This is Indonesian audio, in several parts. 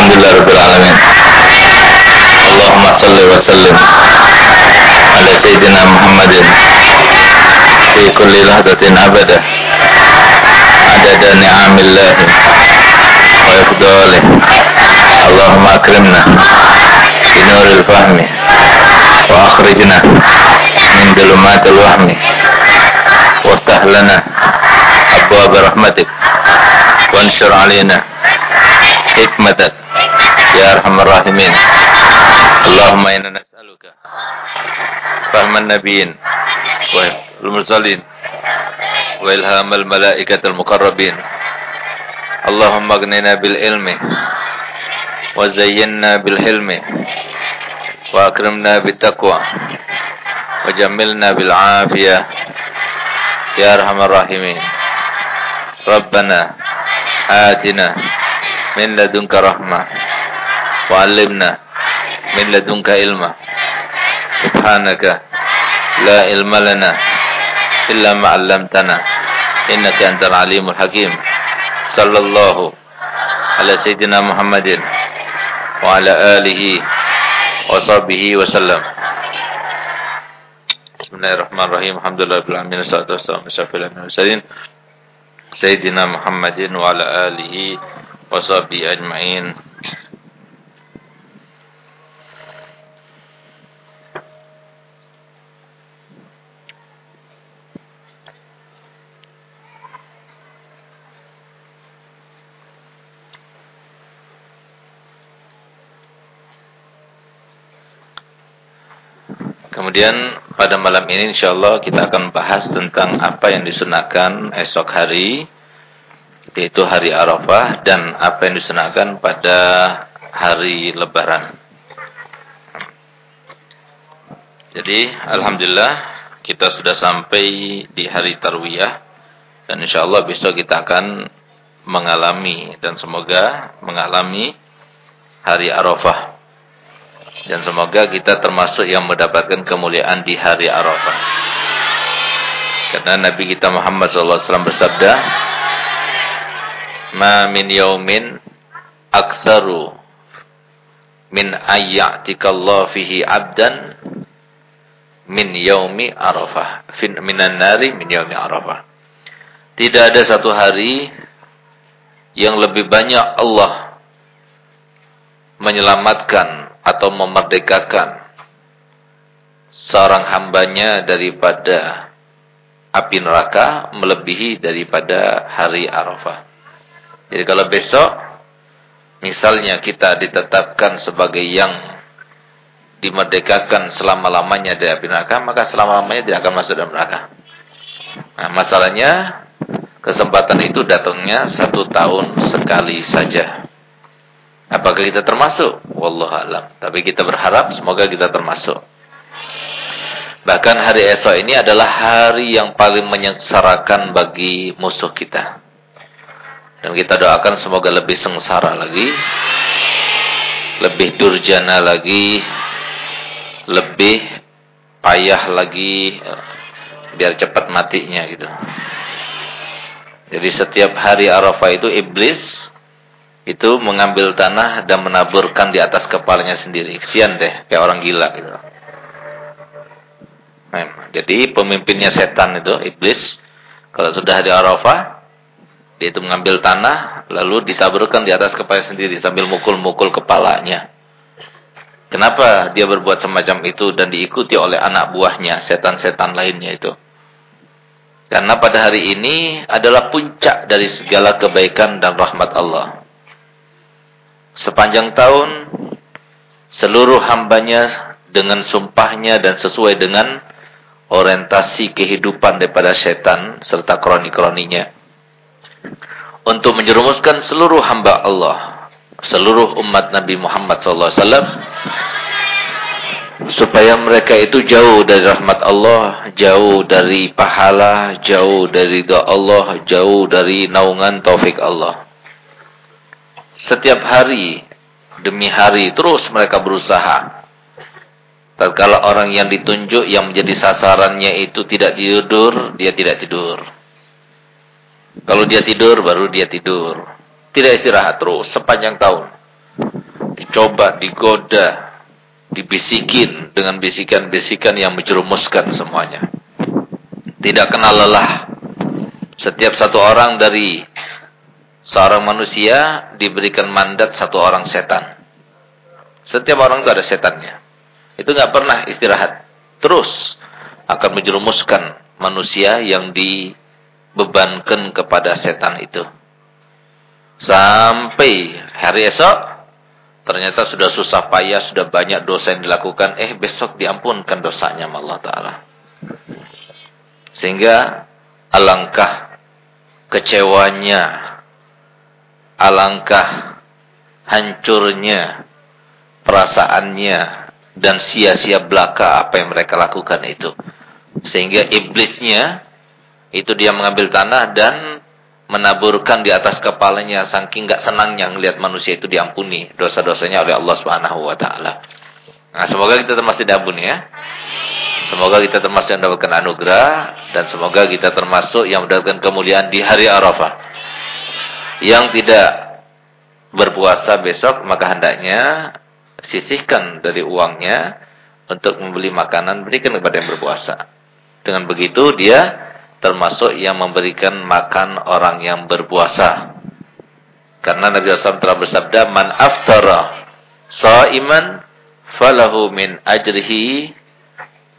الحمد لله رب العالمين اللهم صل وسلم على سيدنا محمد في كل لحظة أبدا عدد نعم الله وإفضاله اللهم أكرمنا بنور الفهم وأخرجنا من ظلمات الوهم وافتح لنا أبواب رحمتك وانشر علينا حكمتك يا أرحم الراحمين. اللهم إنا نسألك فهم النبيين والمرسلين وإلهام الملائكة المقربين. اللهم اغننا بالعلم وزينا بالحلم وأكرمنا بالتقوى وجملنا بالعافية. يا أرحم الراحمين. ربنا آتنا من لدنك رحمة وعلمنا من لدنك علما. سبحانك لا علم لنا إلا ما علمتنا إنك أنت العليم الحكيم. صلى الله على سيدنا محمد وعلى آله وصحبه وسلم. بسم الله الرحمن الرحيم. الحمد لله رب العالمين والصلاة والسلام على أشرف المرسلين سيدنا محمد وعلى آله وصحبه أجمعين. Kemudian pada malam ini insya Allah kita akan bahas tentang apa yang disunahkan esok hari yaitu hari Arafah dan apa yang disunahkan pada hari Lebaran. Jadi Alhamdulillah kita sudah sampai di hari Tarwiyah dan insya Allah besok kita akan mengalami dan semoga mengalami hari Arafah. Dan semoga kita termasuk yang mendapatkan kemuliaan di hari Arafah. Karena Nabi kita Muhammad SAW bersabda, "Ma min yaumin aktsaru min ayyatikallahu fihi 'abdan min yaumi Arafah, minan nari min yaumi Arafah." Tidak ada satu hari yang lebih banyak Allah menyelamatkan atau memerdekakan seorang hambanya daripada api neraka melebihi daripada hari Arafah. Jadi kalau besok misalnya kita ditetapkan sebagai yang dimerdekakan selama-lamanya dari api neraka, maka selama-lamanya tidak akan masuk dalam neraka. Nah, masalahnya kesempatan itu datangnya satu tahun sekali saja. Apakah kita termasuk? Wallahu alam. Tapi kita berharap semoga kita termasuk. Bahkan hari esok ini adalah hari yang paling menyengsarakan bagi musuh kita. Dan kita doakan semoga lebih sengsara lagi. Lebih durjana lagi. Lebih payah lagi. Biar cepat matinya gitu. Jadi setiap hari Arafah itu iblis itu mengambil tanah dan menaburkan di atas kepalanya sendiri. Kesian deh, kayak orang gila gitu. Nah, jadi pemimpinnya setan itu, iblis, kalau sudah di Arafah, dia itu mengambil tanah, lalu ditaburkan di atas kepala sendiri sambil mukul-mukul kepalanya. Kenapa dia berbuat semacam itu dan diikuti oleh anak buahnya, setan-setan lainnya itu? Karena pada hari ini adalah puncak dari segala kebaikan dan rahmat Allah sepanjang tahun seluruh hambanya dengan sumpahnya dan sesuai dengan orientasi kehidupan daripada setan serta kroni-kroninya untuk menjerumuskan seluruh hamba Allah seluruh umat Nabi Muhammad SAW supaya mereka itu jauh dari rahmat Allah, jauh dari pahala, jauh dari doa Allah, jauh dari naungan taufik Allah. Setiap hari demi hari terus mereka berusaha. Tatkala orang yang ditunjuk yang menjadi sasarannya itu tidak tidur, dia tidak tidur. Kalau dia tidur baru dia tidur. Tidak istirahat terus sepanjang tahun. dicoba, digoda, dibisikin dengan bisikan-bisikan yang menjerumuskan semuanya. Tidak kenal lelah. Setiap satu orang dari seorang manusia diberikan mandat satu orang setan. Setiap orang itu ada setannya. Itu nggak pernah istirahat. Terus akan menjerumuskan manusia yang dibebankan kepada setan itu. Sampai hari esok ternyata sudah susah payah, sudah banyak dosa yang dilakukan, eh besok diampunkan dosanya Allah Ta'ala. Sehingga alangkah kecewanya, alangkah hancurnya perasaannya dan sia-sia belaka apa yang mereka lakukan itu. Sehingga iblisnya itu dia mengambil tanah dan menaburkan di atas kepalanya saking enggak senangnya melihat manusia itu diampuni dosa-dosanya oleh Allah Subhanahu wa taala. Nah, semoga kita termasuk diampuni ya. Semoga kita termasuk yang mendapatkan anugerah dan semoga kita termasuk yang mendapatkan kemuliaan di hari Arafah. Yang tidak berpuasa besok maka hendaknya sisihkan dari uangnya untuk membeli makanan berikan kepada yang berpuasa. Dengan begitu dia termasuk yang memberikan makan orang yang berpuasa. Karena Nabi SAW telah bersabda, Man aftara sa'iman falahu min ajrihi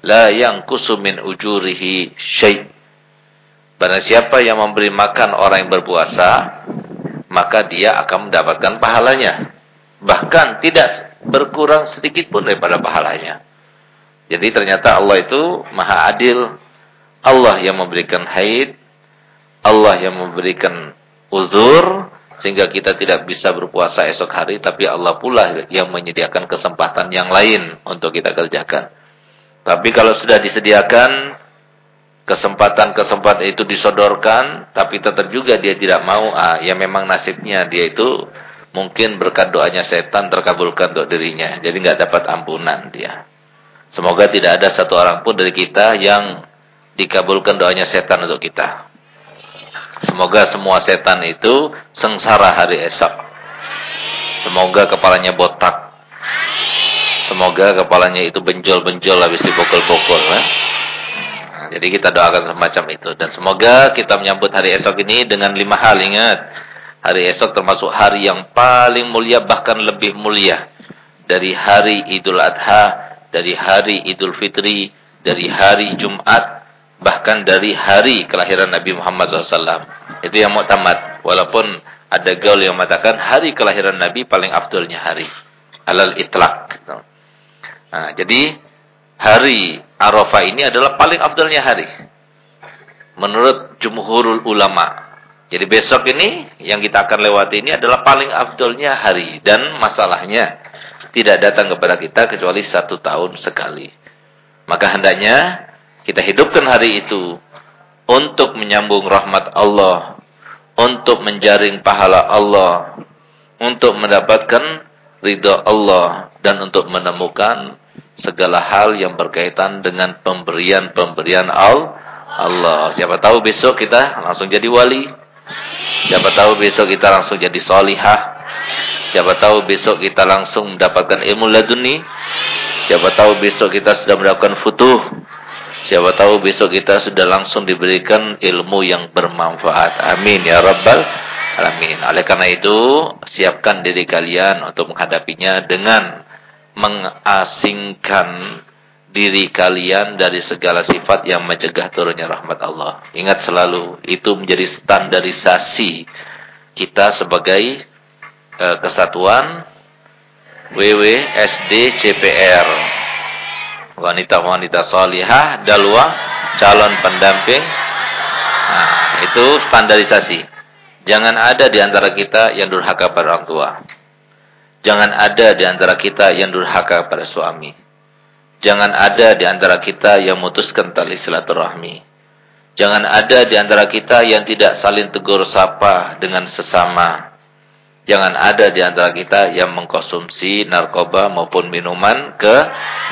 la yang min ujurihi syai' Barang siapa yang memberi makan orang yang berpuasa, maka dia akan mendapatkan pahalanya. Bahkan tidak berkurang sedikit pun daripada pahalanya. Jadi ternyata Allah itu maha adil, Allah yang memberikan haid, Allah yang memberikan uzur, sehingga kita tidak bisa berpuasa esok hari, tapi Allah pula yang menyediakan kesempatan yang lain untuk kita kerjakan. Tapi kalau sudah disediakan, kesempatan-kesempatan itu disodorkan, tapi tetap juga dia tidak mau, ah, ya memang nasibnya dia itu mungkin berkat doanya setan terkabulkan untuk dirinya. Jadi nggak dapat ampunan dia. Semoga tidak ada satu orang pun dari kita yang dikabulkan doanya setan untuk kita. Semoga semua setan itu sengsara hari esok. Semoga kepalanya botak. Semoga kepalanya itu benjol-benjol habis. Ya. Nah, jadi kita doakan semacam itu. Dan semoga kita menyambut hari esok ini dengan lima hal. Ingat, hari esok termasuk hari yang paling mulia, bahkan lebih mulia. Dari hari Idul Adha, dari hari Idul Fitri, dari hari Jumat, bahkan dari hari kelahiran Nabi Muhammad SAW. Itu yang muktamad. Walaupun ada gaul yang mengatakan hari kelahiran Nabi paling afdolnya hari. Alal itlak. Nah, jadi hari Arafah ini adalah paling afdolnya hari. Menurut jumhurul ulama. Jadi besok ini yang kita akan lewati ini adalah paling afdolnya hari. Dan masalahnya tidak datang kepada kita kecuali satu tahun sekali. Maka hendaknya kita hidupkan hari itu untuk menyambung rahmat Allah, untuk menjaring pahala Allah, untuk mendapatkan ridha Allah dan untuk menemukan segala hal yang berkaitan dengan pemberian-pemberian Allah. Siapa tahu besok kita langsung jadi wali. Siapa tahu besok kita langsung jadi solihah. Siapa tahu besok kita langsung mendapatkan ilmu laduni. Siapa tahu besok kita sudah mendapatkan futuh. Siapa tahu besok kita sudah langsung diberikan ilmu yang bermanfaat. Amin ya rabbal alamin. Oleh karena itu, siapkan diri kalian untuk menghadapinya dengan mengasingkan diri kalian dari segala sifat yang mencegah turunnya rahmat Allah. Ingat selalu, itu menjadi standarisasi kita sebagai uh, kesatuan WWSD wanita-wanita salihah dalwa calon pendamping. Nah, itu standarisasi. Jangan ada di antara kita yang durhaka pada orang tua jangan ada di antara kita yang durhaka pada suami jangan ada di antara kita yang memutuskan tali silaturahmi jangan ada di antara kita yang tidak saling tegur sapa dengan sesama Jangan ada di antara kita yang mengkonsumsi narkoba maupun minuman ke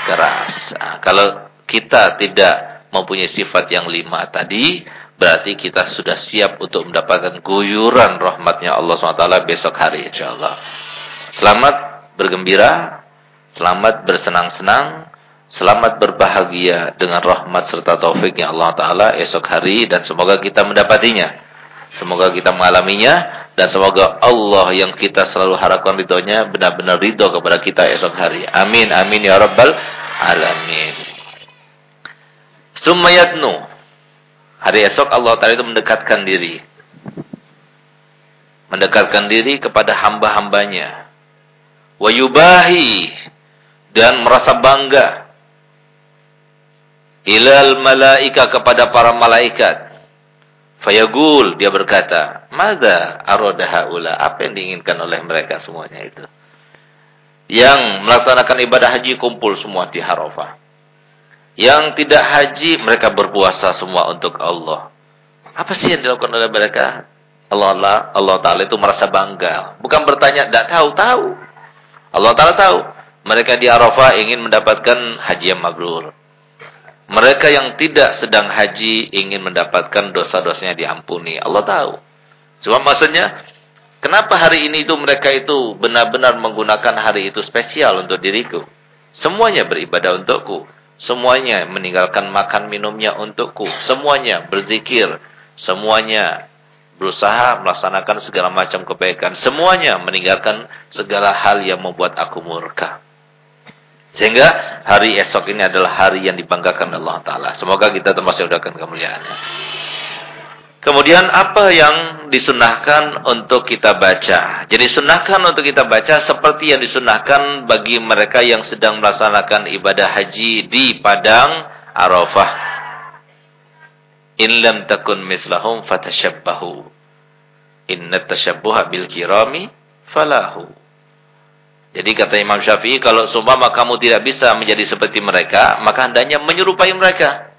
keras. Nah, kalau kita tidak mempunyai sifat yang lima tadi, berarti kita sudah siap untuk mendapatkan guyuran rahmatnya Allah SWT besok hari insyaAllah. Selamat bergembira, selamat bersenang-senang, selamat berbahagia dengan rahmat serta taufiknya Allah Ta'ala esok hari dan semoga kita mendapatinya. Semoga kita mengalaminya dan semoga Allah yang kita selalu harapkan ridhonya benar-benar ridho kepada kita esok hari. Amin, amin ya rabbal alamin. Sumayatnu. Hari esok Allah Ta'ala itu mendekatkan diri. Mendekatkan diri kepada hamba-hambanya. Wayubahi. Dan merasa bangga. Ilal malaika kepada para malaikat. Fayagul dia berkata, "Mada aroda haula?" Apa yang diinginkan oleh mereka semuanya itu? Yang melaksanakan ibadah haji kumpul semua di Arafah. Yang tidak haji mereka berpuasa semua untuk Allah. Apa sih yang dilakukan oleh mereka? Allah Allah, Allah Taala itu merasa bangga, bukan bertanya, tidak tahu tahu. Allah Taala tahu. Mereka di Arafah ingin mendapatkan haji yang mabrur. Mereka yang tidak sedang haji ingin mendapatkan dosa-dosanya diampuni. Allah tahu. Cuma maksudnya, kenapa hari ini itu mereka itu benar-benar menggunakan hari itu spesial untuk diriku? Semuanya beribadah untukku. Semuanya meninggalkan makan minumnya untukku. Semuanya berzikir. Semuanya berusaha melaksanakan segala macam kebaikan. Semuanya meninggalkan segala hal yang membuat aku murka. Sehingga hari esok ini adalah hari yang dibanggakan Allah Ta'ala. Semoga kita termasuk udahkan kemuliaannya. Kemudian apa yang disunahkan untuk kita baca? Jadi sunahkan untuk kita baca seperti yang disunahkan bagi mereka yang sedang melaksanakan ibadah haji di Padang Arafah. In lam takun mislahum fatashabbahu. Inna tashabbuha bil kirami falahu. Jadi kata Imam Syafi'i, kalau seumpama kamu tidak bisa menjadi seperti mereka, maka hendaknya menyerupai mereka.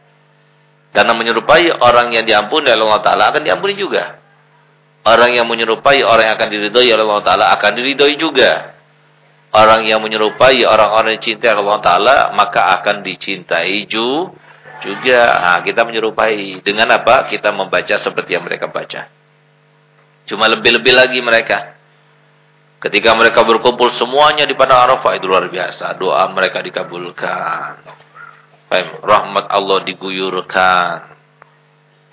Karena menyerupai orang yang diampuni oleh Allah Ta'ala akan diampuni juga. Orang yang menyerupai orang yang akan diridhoi oleh Allah Ta'ala akan diridhoi juga. Orang yang menyerupai orang-orang yang cintai Allah Ta'ala maka akan dicintai ju juga. Nah, kita menyerupai. Dengan apa? Kita membaca seperti yang mereka baca. Cuma lebih-lebih lagi mereka. Ketika mereka berkumpul semuanya di padang Arafah itu luar biasa. Doa mereka dikabulkan. Rahmat Allah diguyurkan.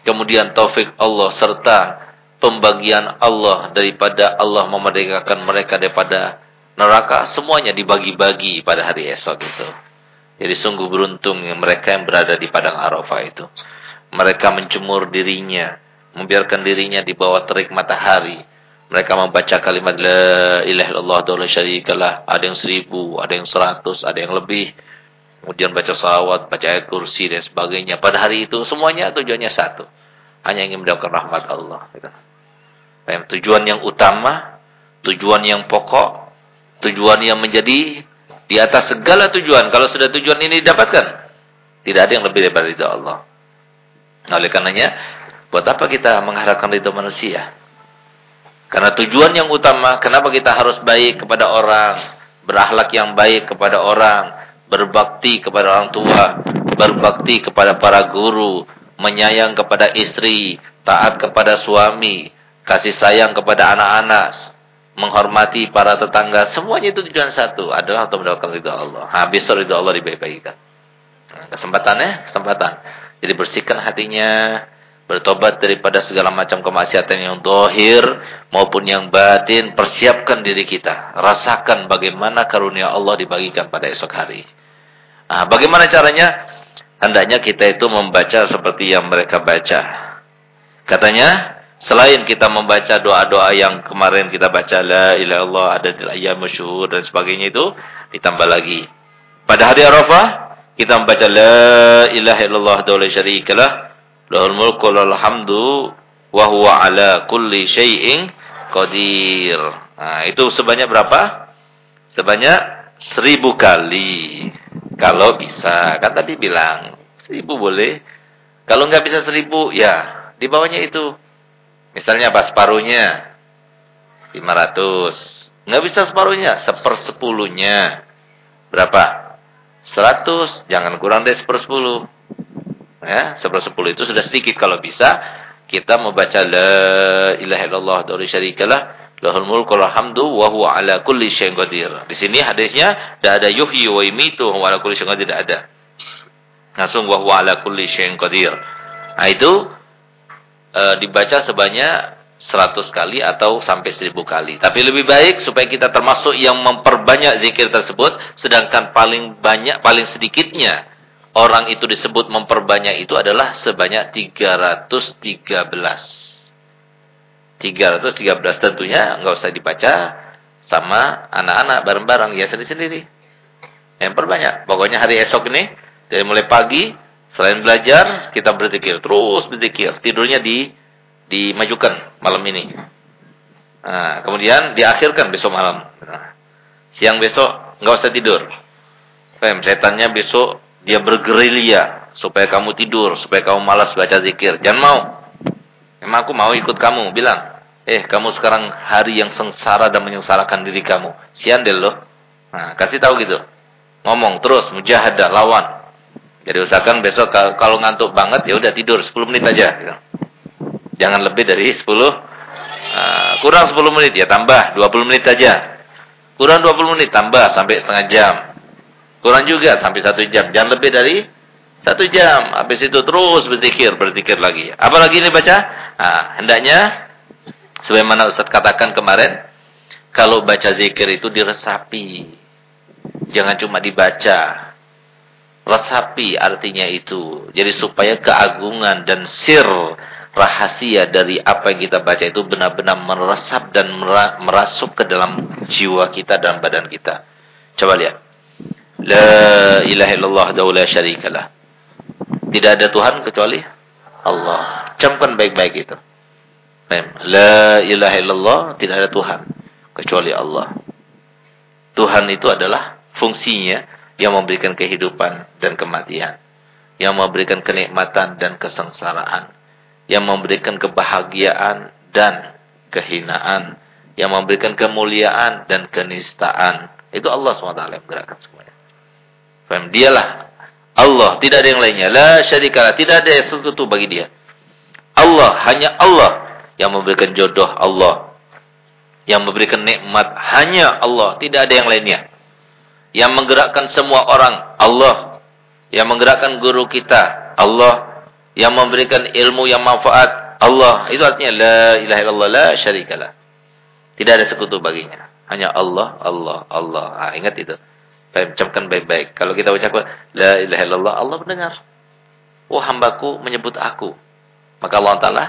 Kemudian taufik Allah serta pembagian Allah daripada Allah memerdekakan mereka daripada neraka. Semuanya dibagi-bagi pada hari esok itu. Jadi sungguh beruntung mereka yang berada di padang Arafah itu. Mereka mencemur dirinya. Membiarkan dirinya di bawah terik matahari mereka membaca kalimat La ilaha illallah wa syarikalah. Ada yang seribu, ada yang seratus, ada yang lebih. Kemudian baca salawat, baca ayat kursi dan sebagainya. Pada hari itu semuanya tujuannya satu. Hanya ingin mendapatkan rahmat Allah. Gitu. Tujuan yang utama, tujuan yang pokok, tujuan yang menjadi di atas segala tujuan. Kalau sudah tujuan ini didapatkan, tidak ada yang lebih daripada ridha Allah. Oleh karenanya, buat apa kita mengharapkan ridha manusia? Karena tujuan yang utama, kenapa kita harus baik kepada orang, berakhlak yang baik kepada orang, berbakti kepada orang tua, berbakti kepada para guru, menyayang kepada istri, taat kepada suami, kasih sayang kepada anak-anak, menghormati para tetangga, semuanya itu tujuan satu adalah untuk mendapatkan ridha Allah. Habis ridha Allah dibaik-baikkan. Nah, kesempatannya, kesempatan. Jadi bersihkan hatinya, bertobat daripada segala macam kemaksiatan yang dohir maupun yang batin, persiapkan diri kita. Rasakan bagaimana karunia Allah dibagikan pada esok hari. Nah, bagaimana caranya? Hendaknya kita itu membaca seperti yang mereka baca. Katanya, selain kita membaca doa-doa yang kemarin kita baca, La ilaha Allah, ada di ayam masyhur dan sebagainya itu, ditambah lagi. Pada hari Arafah, kita membaca La ilaha illallah wa syarikalah lahul mulku hamdu wa huwa ala kulli syai'in qadir. Nah, itu sebanyak berapa? Sebanyak seribu kali. Kalau bisa. Kan tadi bilang, seribu boleh. Kalau nggak bisa seribu, ya di bawahnya itu. Misalnya apa? Separuhnya. 500. Nggak bisa separuhnya. Sepersepuluhnya. Berapa? 100. Jangan kurang dari sepersepuluh. Ya, sepersepuluh itu sudah sedikit kalau bisa kita membaca la ilaha illallah wa syarikalah Lahul mulku hamdu wa huwa ala kulli syai'in qadir. Di sini hadisnya tidak ada yuhyi wa yumitu wa ala kulli syai'in qadir tidak ada. Langsung wa huwa ala kulli syai'in qadir. Nah itu e, dibaca sebanyak 100 kali atau sampai 1000 kali. Tapi lebih baik supaya kita termasuk yang memperbanyak zikir tersebut sedangkan paling banyak paling sedikitnya orang itu disebut memperbanyak itu adalah sebanyak 313. 313 tentunya enggak usah dibaca sama anak-anak bareng-bareng ya sendiri-sendiri. Yang perbanyak. Pokoknya hari esok ini dari mulai pagi selain belajar kita berzikir terus berzikir. Tidurnya di dimajukan malam ini. Nah, kemudian diakhirkan besok malam. Nah, siang besok enggak usah tidur. Fem, setannya besok dia bergerilya supaya kamu tidur, supaya kamu malas baca zikir. Jangan mau. Emang aku mau ikut kamu, bilang. Eh, kamu sekarang hari yang sengsara dan menyengsarakan diri kamu. Siandel loh. Nah, kasih tahu gitu. Ngomong terus, mujahadah, lawan. Jadi usahakan besok kalau ngantuk banget ya udah tidur 10 menit aja. Gitu. Jangan lebih dari 10. Uh, nah, kurang 10 menit ya tambah 20 menit aja. Kurang 20 menit tambah sampai setengah jam. Kurang juga sampai satu jam. Jangan lebih dari satu jam. Habis itu terus berzikir, berzikir lagi. Apalagi ini baca? Nah, hendaknya sebagaimana Ustaz katakan kemarin, kalau baca zikir itu diresapi. Jangan cuma dibaca. Resapi artinya itu. Jadi supaya keagungan dan sir rahasia dari apa yang kita baca itu benar-benar meresap dan merasuk ke dalam jiwa kita dan badan kita. Coba lihat. La ilaha illallah wa syarikalah. Tidak ada Tuhan kecuali Allah. Camkan baik-baik itu. La ilaha illallah, tidak ada Tuhan kecuali Allah. Tuhan itu adalah fungsinya yang memberikan kehidupan dan kematian. Yang memberikan kenikmatan dan kesengsaraan. Yang memberikan kebahagiaan dan kehinaan. Yang memberikan kemuliaan dan kenistaan. Itu Allah SWT yang menggerakkan semuanya. Dialah Allah, tidak ada yang lainnya. La syarikalah, tidak ada yang sekutu bagi dia. Allah, hanya Allah yang memberikan jodoh Allah. Yang memberikan nikmat hanya Allah, tidak ada yang lainnya. Yang menggerakkan semua orang Allah. Yang menggerakkan guru kita Allah. Yang memberikan ilmu yang manfaat Allah. Itu artinya la ilaha illallah la syarikalah. Tidak ada sekutu baginya. Hanya Allah, Allah, Allah. Ah, ingat itu. Saya ucapkan baik-baik. Kalau kita ucapkan la ilaha illallah, Allah mendengar. Oh hambaku menyebut aku. Maka Allah Ta'ala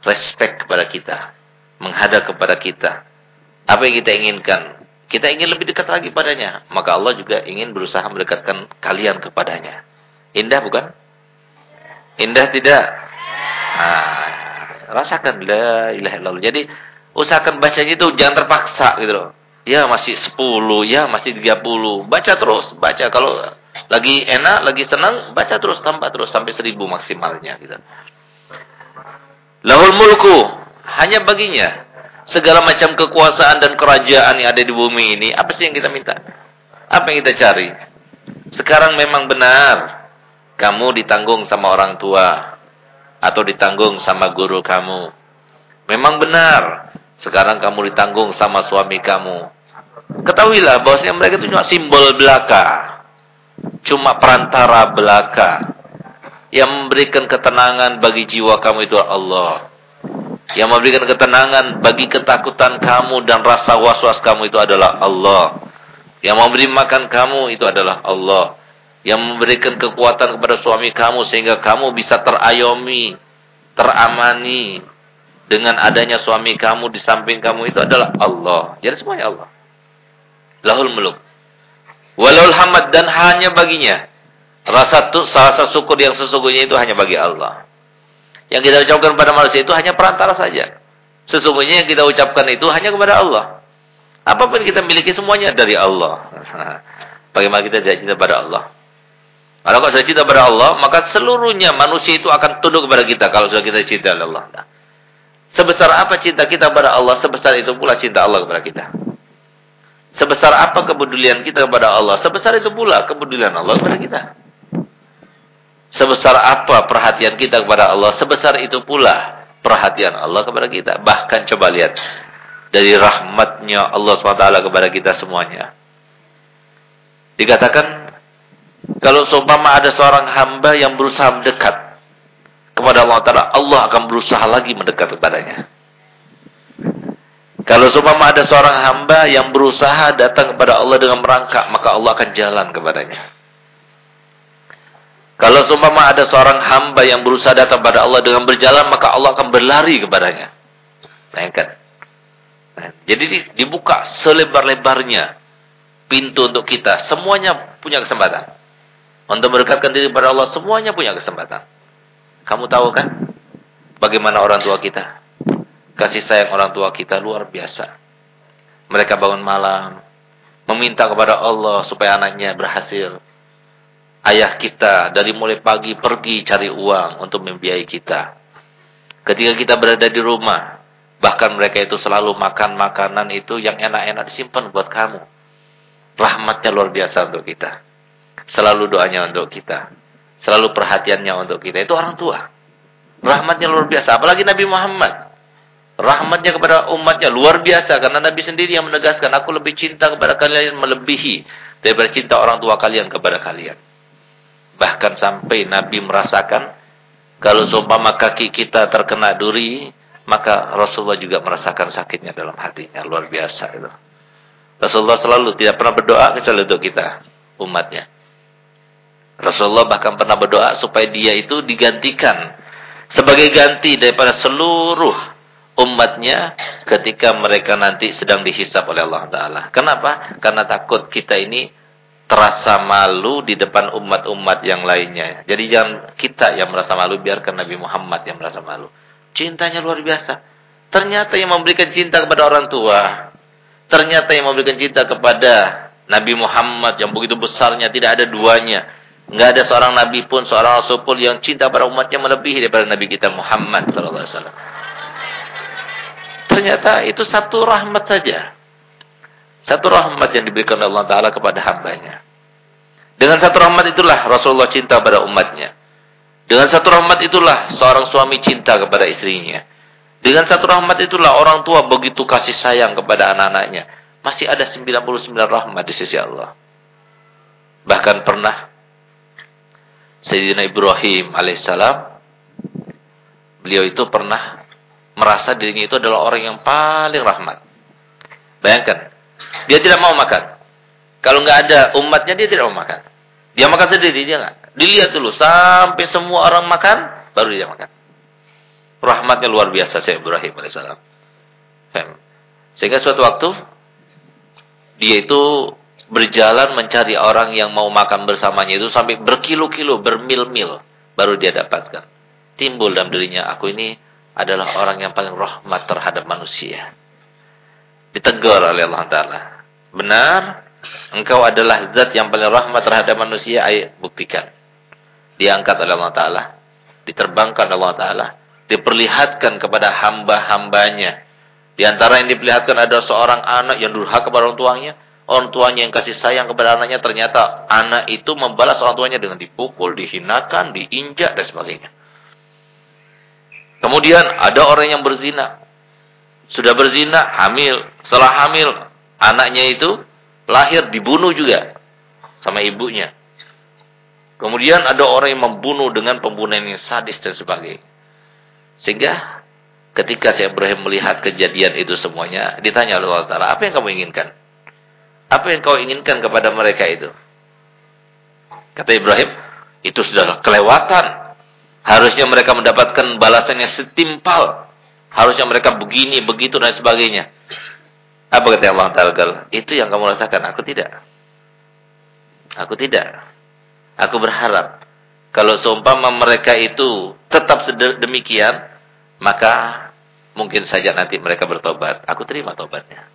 respect kepada kita. Menghadap kepada kita. Apa yang kita inginkan. Kita ingin lebih dekat lagi padanya. Maka Allah juga ingin berusaha mendekatkan kalian kepadanya. Indah bukan? Indah tidak? Nah, rasakan la ilaha illallah. Jadi usahakan bacanya itu jangan terpaksa gitu loh. Ya masih 10, ya masih 30. Baca terus, baca kalau lagi enak, lagi senang, baca terus tambah terus sampai 1000 maksimalnya gitu. Lahul mulku hanya baginya segala macam kekuasaan dan kerajaan yang ada di bumi ini. Apa sih yang kita minta? Apa yang kita cari? Sekarang memang benar kamu ditanggung sama orang tua atau ditanggung sama guru kamu. Memang benar sekarang kamu ditanggung sama suami kamu. Ketahuilah bahwasanya mereka itu cuma simbol belaka. Cuma perantara belaka. Yang memberikan ketenangan bagi jiwa kamu itu Allah. Yang memberikan ketenangan bagi ketakutan kamu dan rasa was-was kamu itu adalah Allah. Yang memberi makan kamu itu adalah Allah. Yang memberikan kekuatan kepada suami kamu sehingga kamu bisa terayomi, teramani, dengan adanya suami kamu di samping kamu itu adalah Allah. Jadi semuanya Allah. Lahul muluk. Walul hamad dan hanya baginya. Rasa tu, rasa syukur yang sesungguhnya itu hanya bagi Allah. Yang kita ucapkan pada manusia itu hanya perantara saja. Sesungguhnya yang kita ucapkan itu hanya kepada Allah. Apa pun kita miliki semuanya dari Allah. Bagaimana kita tidak cinta pada Allah? Kalau sudah cinta pada Allah, maka seluruhnya manusia itu akan tunduk kepada kita kalau sudah kita cinta Allah. Nah, Sebesar apa cinta kita kepada Allah, sebesar itu pula cinta Allah kepada kita. Sebesar apa kepedulian kita kepada Allah, sebesar itu pula kepedulian Allah kepada kita. Sebesar apa perhatian kita kepada Allah, sebesar itu pula perhatian Allah kepada kita. Bahkan coba lihat. dari rahmatnya Allah SWT kepada kita semuanya. Dikatakan, kalau seumpama ada seorang hamba yang berusaha mendekat kepada Allah Ta'ala, Allah akan berusaha lagi mendekat kepadanya. Kalau seumpama ada seorang hamba yang berusaha datang kepada Allah dengan merangkak, maka Allah akan jalan kepadanya. Kalau seumpama ada seorang hamba yang berusaha datang kepada Allah dengan berjalan, maka Allah akan berlari kepadanya. Bayangkan. Nah, jadi dibuka selebar-lebarnya pintu untuk kita. Semuanya punya kesempatan. Untuk mendekatkan diri kepada Allah, semuanya punya kesempatan. Kamu tahu kan? Bagaimana orang tua kita? Kasih sayang orang tua kita luar biasa. Mereka bangun malam, meminta kepada Allah supaya anaknya berhasil ayah kita dari mulai pagi pergi cari uang untuk membiayai kita. Ketika kita berada di rumah, bahkan mereka itu selalu makan makanan itu yang enak-enak disimpan buat kamu. Rahmatnya luar biasa untuk kita. Selalu doanya untuk kita. Selalu perhatiannya untuk kita. Itu orang tua. Rahmatnya luar biasa. Apalagi Nabi Muhammad. Rahmatnya kepada umatnya luar biasa. Karena Nabi sendiri yang menegaskan. Aku lebih cinta kepada kalian melebihi. Daripada cinta orang tua kalian kepada kalian. Bahkan sampai Nabi merasakan kalau seumpama kaki kita terkena duri, maka Rasulullah juga merasakan sakitnya dalam hatinya. Luar biasa itu. Rasulullah selalu tidak pernah berdoa kecuali untuk kita, umatnya. Rasulullah bahkan pernah berdoa supaya dia itu digantikan sebagai ganti daripada seluruh umatnya ketika mereka nanti sedang dihisap oleh Allah Ta'ala. Kenapa? Karena takut kita ini terasa malu di depan umat-umat yang lainnya. Jadi jangan kita yang merasa malu, biarkan Nabi Muhammad yang merasa malu. Cintanya luar biasa. Ternyata yang memberikan cinta kepada orang tua, ternyata yang memberikan cinta kepada Nabi Muhammad yang begitu besarnya, tidak ada duanya. Enggak ada seorang nabi pun, seorang rasul pun yang cinta pada umatnya melebihi daripada nabi kita Muhammad sallallahu alaihi wasallam. Ternyata itu satu rahmat saja. Satu rahmat yang diberikan oleh Allah Ta'ala kepada hambanya. Dengan satu rahmat itulah Rasulullah cinta pada umatnya. Dengan satu rahmat itulah seorang suami cinta kepada istrinya. Dengan satu rahmat itulah orang tua begitu kasih sayang kepada anak-anaknya. Masih ada 99 rahmat di sisi Allah. Bahkan pernah Sayyidina Ibrahim alaihissalam beliau itu pernah merasa dirinya itu adalah orang yang paling rahmat. Bayangkan, dia tidak mau makan. Kalau nggak ada umatnya dia tidak mau makan. Dia makan sendiri dia nggak. Dilihat dulu sampai semua orang makan baru dia makan. Rahmatnya luar biasa saya Ibrahim alaihissalam. Sehingga suatu waktu dia itu berjalan mencari orang yang mau makan bersamanya itu sampai berkilo-kilo, bermil-mil baru dia dapatkan. Timbul dalam dirinya aku ini adalah orang yang paling rahmat terhadap manusia ditegur oleh Allah Ta'ala. Benar, engkau adalah zat yang paling rahmat terhadap manusia, ayo buktikan. Diangkat oleh Allah Ta'ala. Diterbangkan oleh Allah Ta'ala. Diperlihatkan kepada hamba-hambanya. Di antara yang diperlihatkan ada seorang anak yang durhaka kepada orang tuanya. Orang tuanya yang kasih sayang kepada anaknya. Ternyata anak itu membalas orang tuanya dengan dipukul, dihinakan, diinjak, dan sebagainya. Kemudian ada orang yang berzina sudah berzina, hamil. Setelah hamil, anaknya itu lahir dibunuh juga sama ibunya. Kemudian ada orang yang membunuh dengan pembunuhan yang sadis dan sebagainya. Sehingga ketika saya Ibrahim melihat kejadian itu semuanya, ditanya oleh Allah Ta'ala, apa yang kamu inginkan? Apa yang kau inginkan kepada mereka itu? Kata Ibrahim, itu sudah kelewatan. Harusnya mereka mendapatkan balasan yang setimpal Harusnya mereka begini, begitu dan sebagainya. Apa kata Allah Ta'ala? Itu yang kamu rasakan. Aku tidak. Aku tidak. Aku berharap. Kalau seumpama mereka itu tetap demikian, maka mungkin saja nanti mereka bertobat. Aku terima tobatnya.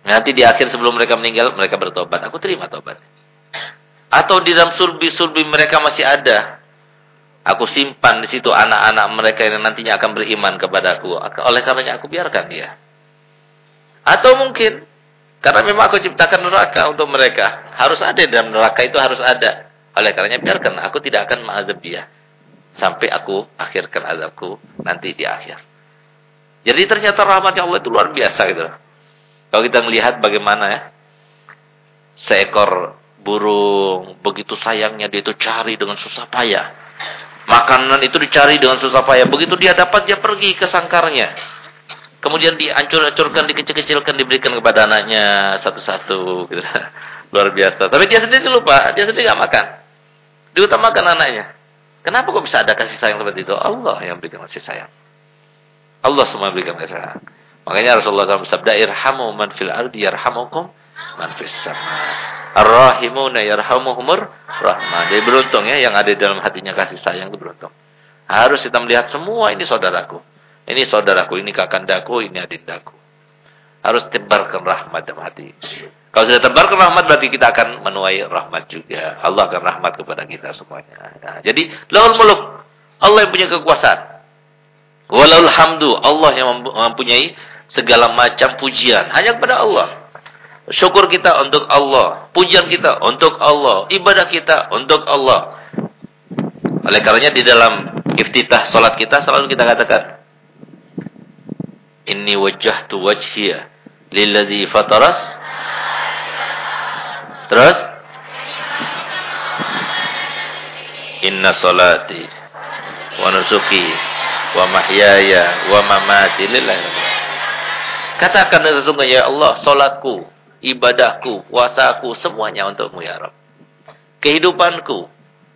Nanti di akhir sebelum mereka meninggal, mereka bertobat. Aku terima tobatnya. Atau di dalam sulbi-sulbi mereka masih ada Aku simpan di situ anak-anak mereka yang nantinya akan beriman kepadaku. Oleh karenanya aku biarkan dia. Atau mungkin karena memang aku ciptakan neraka untuk mereka. Harus ada dalam neraka itu harus ada. Oleh karenanya biarkan aku tidak akan mengazab dia sampai aku akhirkan azabku nanti di akhir. Jadi ternyata rahmatnya Allah itu luar biasa gitu. Kalau kita melihat bagaimana ya, seekor burung begitu sayangnya dia itu cari dengan susah payah. Makanan itu dicari dengan susah payah. Begitu dia dapat dia pergi ke sangkarnya. Kemudian dihancur-hancurkan, dikecil-kecilkan, diberikan kepada anaknya satu-satu gitu. Luar biasa. Tapi dia sendiri lupa, dia sendiri nggak makan. Diutamakan anaknya. Kenapa kok bisa ada kasih sayang seperti itu? Allah yang berikan kasih sayang. Allah semua berikan kesalahan. Makanya Rasulullah SAW bersabda, "Irhamu man fil ardi yarhamukum man fis sama." Ar-rahimuna yarhamuhumur rahman. Jadi beruntung ya yang ada di dalam hatinya kasih sayang itu beruntung. Harus kita melihat semua ini saudaraku. Ini saudaraku, ini kakandaku, ini adindaku. Harus tebarkan rahmat dalam hati. Kalau sudah tebarkan rahmat berarti kita akan menuai rahmat juga. Allah akan rahmat kepada kita semuanya. Nah, jadi lahul muluk. Allah yang punya kekuasaan. Walal hamdu, Allah yang mempunyai segala macam pujian. Hanya kepada Allah. Syukur kita untuk Allah, pujian kita untuk Allah, ibadah kita untuk Allah. Oleh karenanya di dalam iftitah salat kita selalu kita katakan Inni wajjahtu wajhiya lilladzi fataras. Terus? Inna salati wa nusuki wa mahyaya wa mamati. Lillahi Katakan sesungguhnya ya Allah, salatku, ibadahku, puasaku semuanya untukmu ya Rabb. Kehidupanku,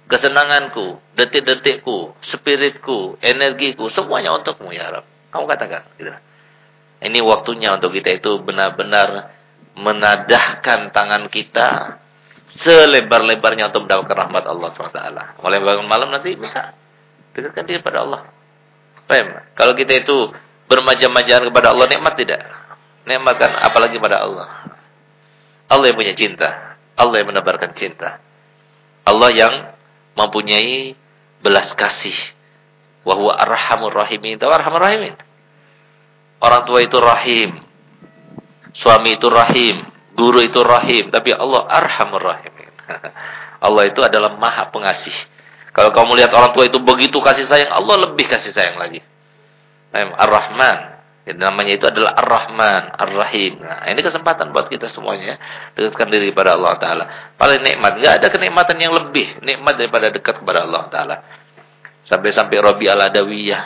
kesenanganku, detik-detikku, spiritku, energiku, semuanya untukmu ya Rabb. Kamu katakan gitu. Ini waktunya untuk kita itu benar-benar menadahkan tangan kita selebar-lebarnya untuk mendapatkan rahmat Allah SWT. Mulai bangun malam nanti bisa dekatkan diri pada Allah. Paham? Kalau kita itu bermajang-majang kepada Allah nikmat tidak? Nikmat kan apalagi pada Allah. Allah yang punya cinta. Allah yang menebarkan cinta. Allah yang mempunyai belas kasih. Wa huwa arhamur rahimin. Arhamur rahimin? Orang tua itu rahim. Suami itu rahim. Guru itu rahim. Tapi Allah arhamur rahimin. Allah itu adalah maha pengasih. Kalau kamu lihat orang tua itu begitu kasih sayang, Allah lebih kasih sayang lagi. Ar-Rahman. Namanya itu adalah Ar-Rahman, Ar-Rahim. Nah, ini kesempatan buat kita semuanya dekatkan diri kepada Allah Taala. Paling nikmat, enggak ada kenikmatan yang lebih nikmat daripada dekat kepada Allah Taala. Sampai-sampai Robi Al-Adawiyah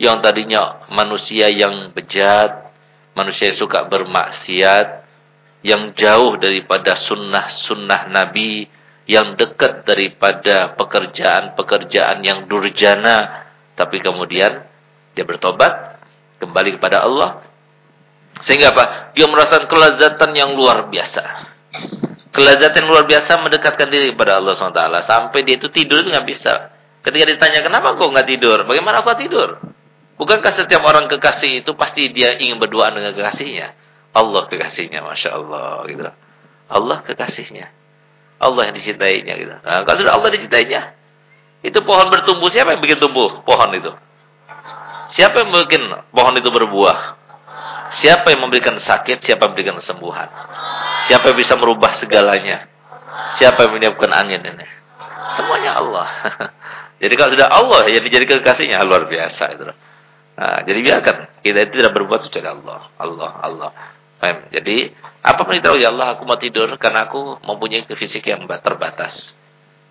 yang tadinya manusia yang bejat, manusia yang suka bermaksiat, yang jauh daripada sunnah-sunnah Nabi, yang dekat daripada pekerjaan-pekerjaan yang durjana, tapi kemudian dia bertobat, kembali kepada Allah, sehingga apa? Dia merasakan kelazatan yang luar biasa. Kelazatan yang luar biasa mendekatkan diri kepada Allah SWT. Sampai dia itu tidur itu nggak bisa. Ketika ditanya, kenapa kok nggak tidur? Bagaimana kok tidur? Bukankah setiap orang kekasih itu pasti dia ingin berdoa dengan kekasihnya? Allah kekasihnya, Masya Allah. Gitu. Allah kekasihnya. Allah yang dicintainya gitu. Nah, kalau sudah Allah dicintainya, itu pohon bertumbuh siapa yang bikin tumbuh pohon itu? Siapa yang bikin pohon itu berbuah? Siapa yang memberikan sakit? Siapa yang memberikan kesembuhan? Siapa yang bisa merubah segalanya? Siapa yang menyiapkan angin ini? Semuanya Allah. jadi kalau sudah Allah yang dijadi kekasihnya luar biasa itu. Nah, jadi biarkan kita itu tidak berbuat kecuali Allah. Allah, Allah. Jadi apa pun ya Allah aku mau tidur karena aku mempunyai fisik yang terbatas.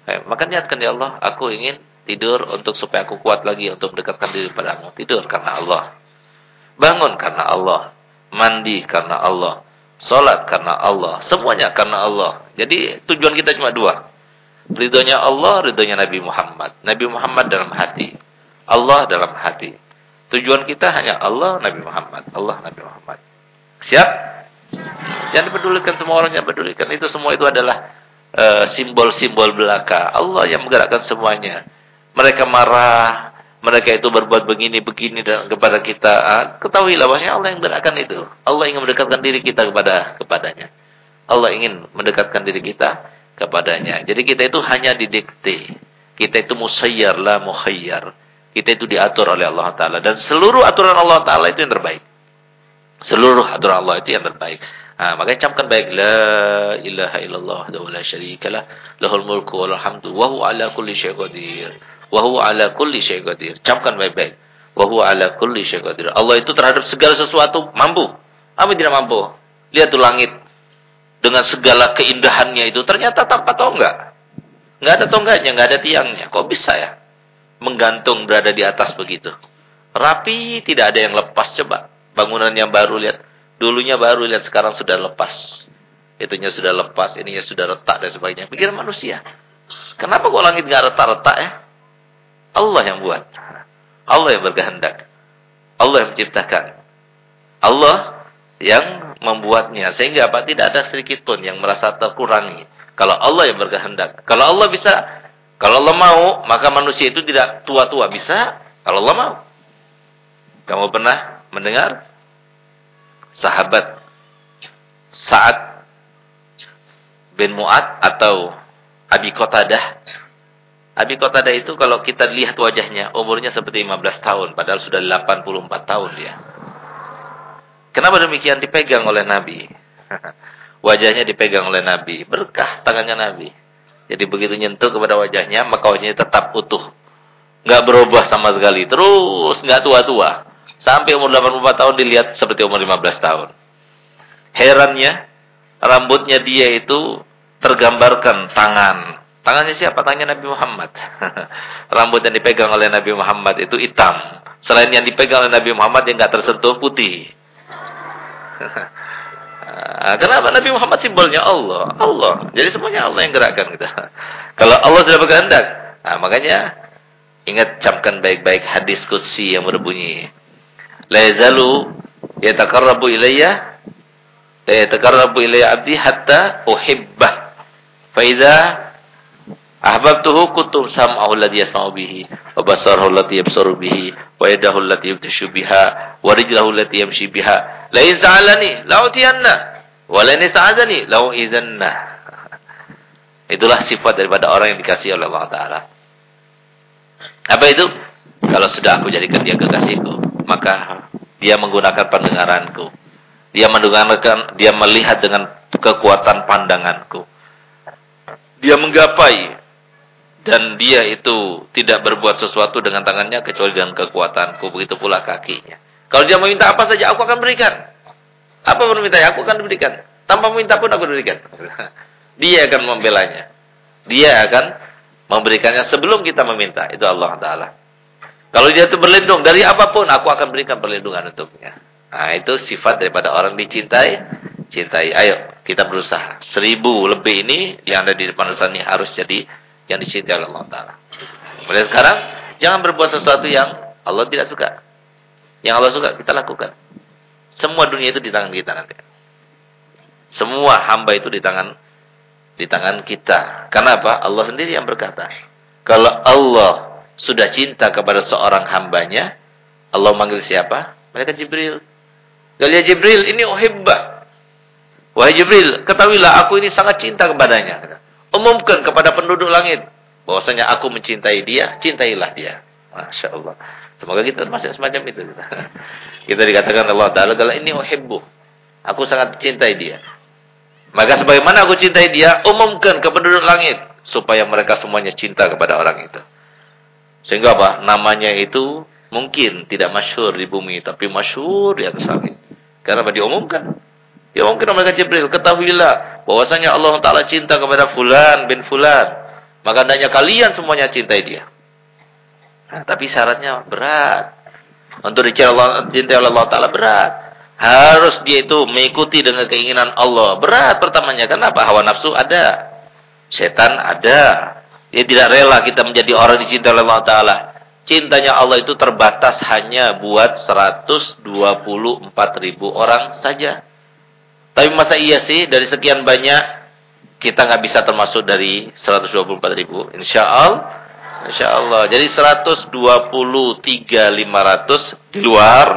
Maka niatkan ya Allah aku ingin tidur untuk supaya aku kuat lagi untuk mendekatkan diri padamu. Tidur karena Allah. Bangun karena Allah. Mandi karena Allah. Salat karena Allah. Semuanya karena Allah. Jadi tujuan kita cuma dua. Ridhonya Allah, ridhonya Nabi Muhammad. Nabi Muhammad dalam hati. Allah dalam hati. Tujuan kita hanya Allah, Nabi Muhammad. Allah, Nabi Muhammad. Siap? Jangan dipedulikan semua orang yang pedulikan. Itu semua itu adalah eh, simbol-simbol uh, belaka. Allah yang menggerakkan semuanya. Mereka marah, mereka itu berbuat begini-begini dan kepada kita. Ah, ketahuilah bahwasanya Allah yang menggerakkan itu. Allah ingin mendekatkan diri kita kepada kepadanya. Allah ingin mendekatkan diri kita kepadanya. Jadi kita itu hanya didikte. Kita itu musayyar la mukhayyar. Kita itu diatur oleh Allah Ta'ala. Dan seluruh aturan Allah Ta'ala itu yang terbaik. Seluruh aturan Allah itu yang terbaik. Ha, makanya camkan baik la ilaha illallah wa la syarikalah lahul mulku wa hamdu wa huwa ala kulli syai'in wa huwa ala kulli syai'in. Camkan baik-baik. wa huwa ala kulli syai'in. Allah itu terhadap segala sesuatu mampu. Apa tidak mampu? Lihat tuh langit dengan segala keindahannya itu ternyata tanpa tonggak. Enggak ada tonggaknya, enggak ada tiangnya. Kok bisa ya? Menggantung berada di atas begitu. Rapi, tidak ada yang lepas. Coba bangunan yang baru lihat. Dulunya baru lihat sekarang sudah lepas. Itunya sudah lepas, ininya sudah retak dan sebagainya. Pikir manusia. Kenapa kok langit enggak retak-retak ya? Allah yang buat. Allah yang berkehendak. Allah yang menciptakan. Allah yang membuatnya. Sehingga apa? Tidak ada sedikit pun yang merasa terkurangi. Kalau Allah yang berkehendak. Kalau Allah bisa, kalau Allah mau, maka manusia itu tidak tua-tua. Bisa, kalau Allah mau. Kamu pernah mendengar sahabat Sa'ad bin Mu'ad atau Abi Qatadah? Abi Qatadah itu kalau kita lihat wajahnya, umurnya seperti 15 tahun, padahal sudah 84 tahun dia. Kenapa demikian dipegang oleh Nabi? Wajahnya dipegang oleh Nabi, berkah tangannya Nabi. Jadi begitu nyentuh kepada wajahnya, maka wajahnya tetap utuh. Enggak berubah sama sekali, terus enggak tua-tua. Sampai umur 84 tahun dilihat seperti umur 15 tahun. Herannya, rambutnya dia itu tergambarkan tangan. Tangannya siapa? Tangannya Nabi Muhammad. Rambut yang dipegang oleh Nabi Muhammad itu hitam. Selain yang dipegang oleh Nabi Muhammad yang enggak tersentuh putih. Kenapa Nabi Muhammad simbolnya Allah? Allah. Jadi semuanya Allah yang gerakkan kita. Kalau Allah sudah berkehendak, nah, makanya ingat camkan baik-baik hadis qudsi yang berbunyi la yazalu yataqarrabu ilayya la yataqarrabu ilayya abdi hatta uhibbah fa idza ahbabtuhu kuntum sam'ahu alladhi yasma'u bihi wa basarahu alladhi yabsaru bihi wa yadahu allati yabtashu biha wa rijlahu allati yamshi biha La in sa'alani la'utiyanna wa la in ista'azani la'u'idzanna. Itulah sifat daripada orang yang dikasihi oleh Allah taala. Apa itu? Kalau sudah aku jadikan dia kekasihku, maka dia menggunakan pendengaranku. Dia mendengarkan, dia melihat dengan kekuatan pandanganku. Dia menggapai dan dia itu tidak berbuat sesuatu dengan tangannya kecuali dengan kekuatanku. Begitu pula kakinya. Kalau dia meminta apa saja, aku akan berikan. Apa pun minta, aku akan berikan. Tanpa meminta pun aku berikan. Dia akan membelanya. Dia akan memberikannya sebelum kita meminta. Itu Allah Ta'ala. Kalau dia itu berlindung dari apa pun, aku akan berikan perlindungan untuknya. Nah, itu sifat daripada orang dicintai. Cintai. Ayo, kita berusaha. Seribu lebih ini yang ada di depan sana ini harus jadi yang dicintai oleh Allah Ta'ala. Mulai sekarang, jangan berbuat sesuatu yang Allah tidak suka. Yang Allah suka kita lakukan. Semua dunia itu di tangan kita nanti. Semua hamba itu di tangan di tangan kita. Karena apa? Allah sendiri yang berkata. Kalau Allah sudah cinta kepada seorang hambanya, Allah manggil siapa? Mereka Jibril. Galia Jibril, ini uhibbah. Wahai Jibril, ketahuilah aku ini sangat cinta kepadanya. Umumkan kepada penduduk langit bahwasanya aku mencintai dia, cintailah dia. Masya Allah. Semoga kita termasuk semacam itu. Kita dikatakan Allah Ta'ala, kalau ini uhibbu. Aku sangat cintai dia. Maka sebagaimana aku cintai dia, umumkan ke penduduk langit. Supaya mereka semuanya cinta kepada orang itu. Sehingga apa? Namanya itu mungkin tidak masyur di bumi. Tapi masyur di atas langit. Karena apa? Diumumkan. Diumumkan mereka Jibril. Ketahuilah bahwasanya Allah Ta'ala cinta kepada fulan bin fulan. Maka hendaknya kalian semuanya cintai dia. Nah, tapi syaratnya berat. Untuk dicintai Allah, oleh Allah Ta'ala berat. Harus dia itu mengikuti dengan keinginan Allah. Berat pertamanya. Kenapa? Hawa nafsu ada. Setan ada. Dia tidak rela kita menjadi orang dicintai oleh Allah Ta'ala. Cintanya Allah itu terbatas hanya buat 124 ribu orang saja. Tapi masa iya sih dari sekian banyak kita nggak bisa termasuk dari 124 ribu. Insya Allah Insya Allah. Jadi 123 500 di luar.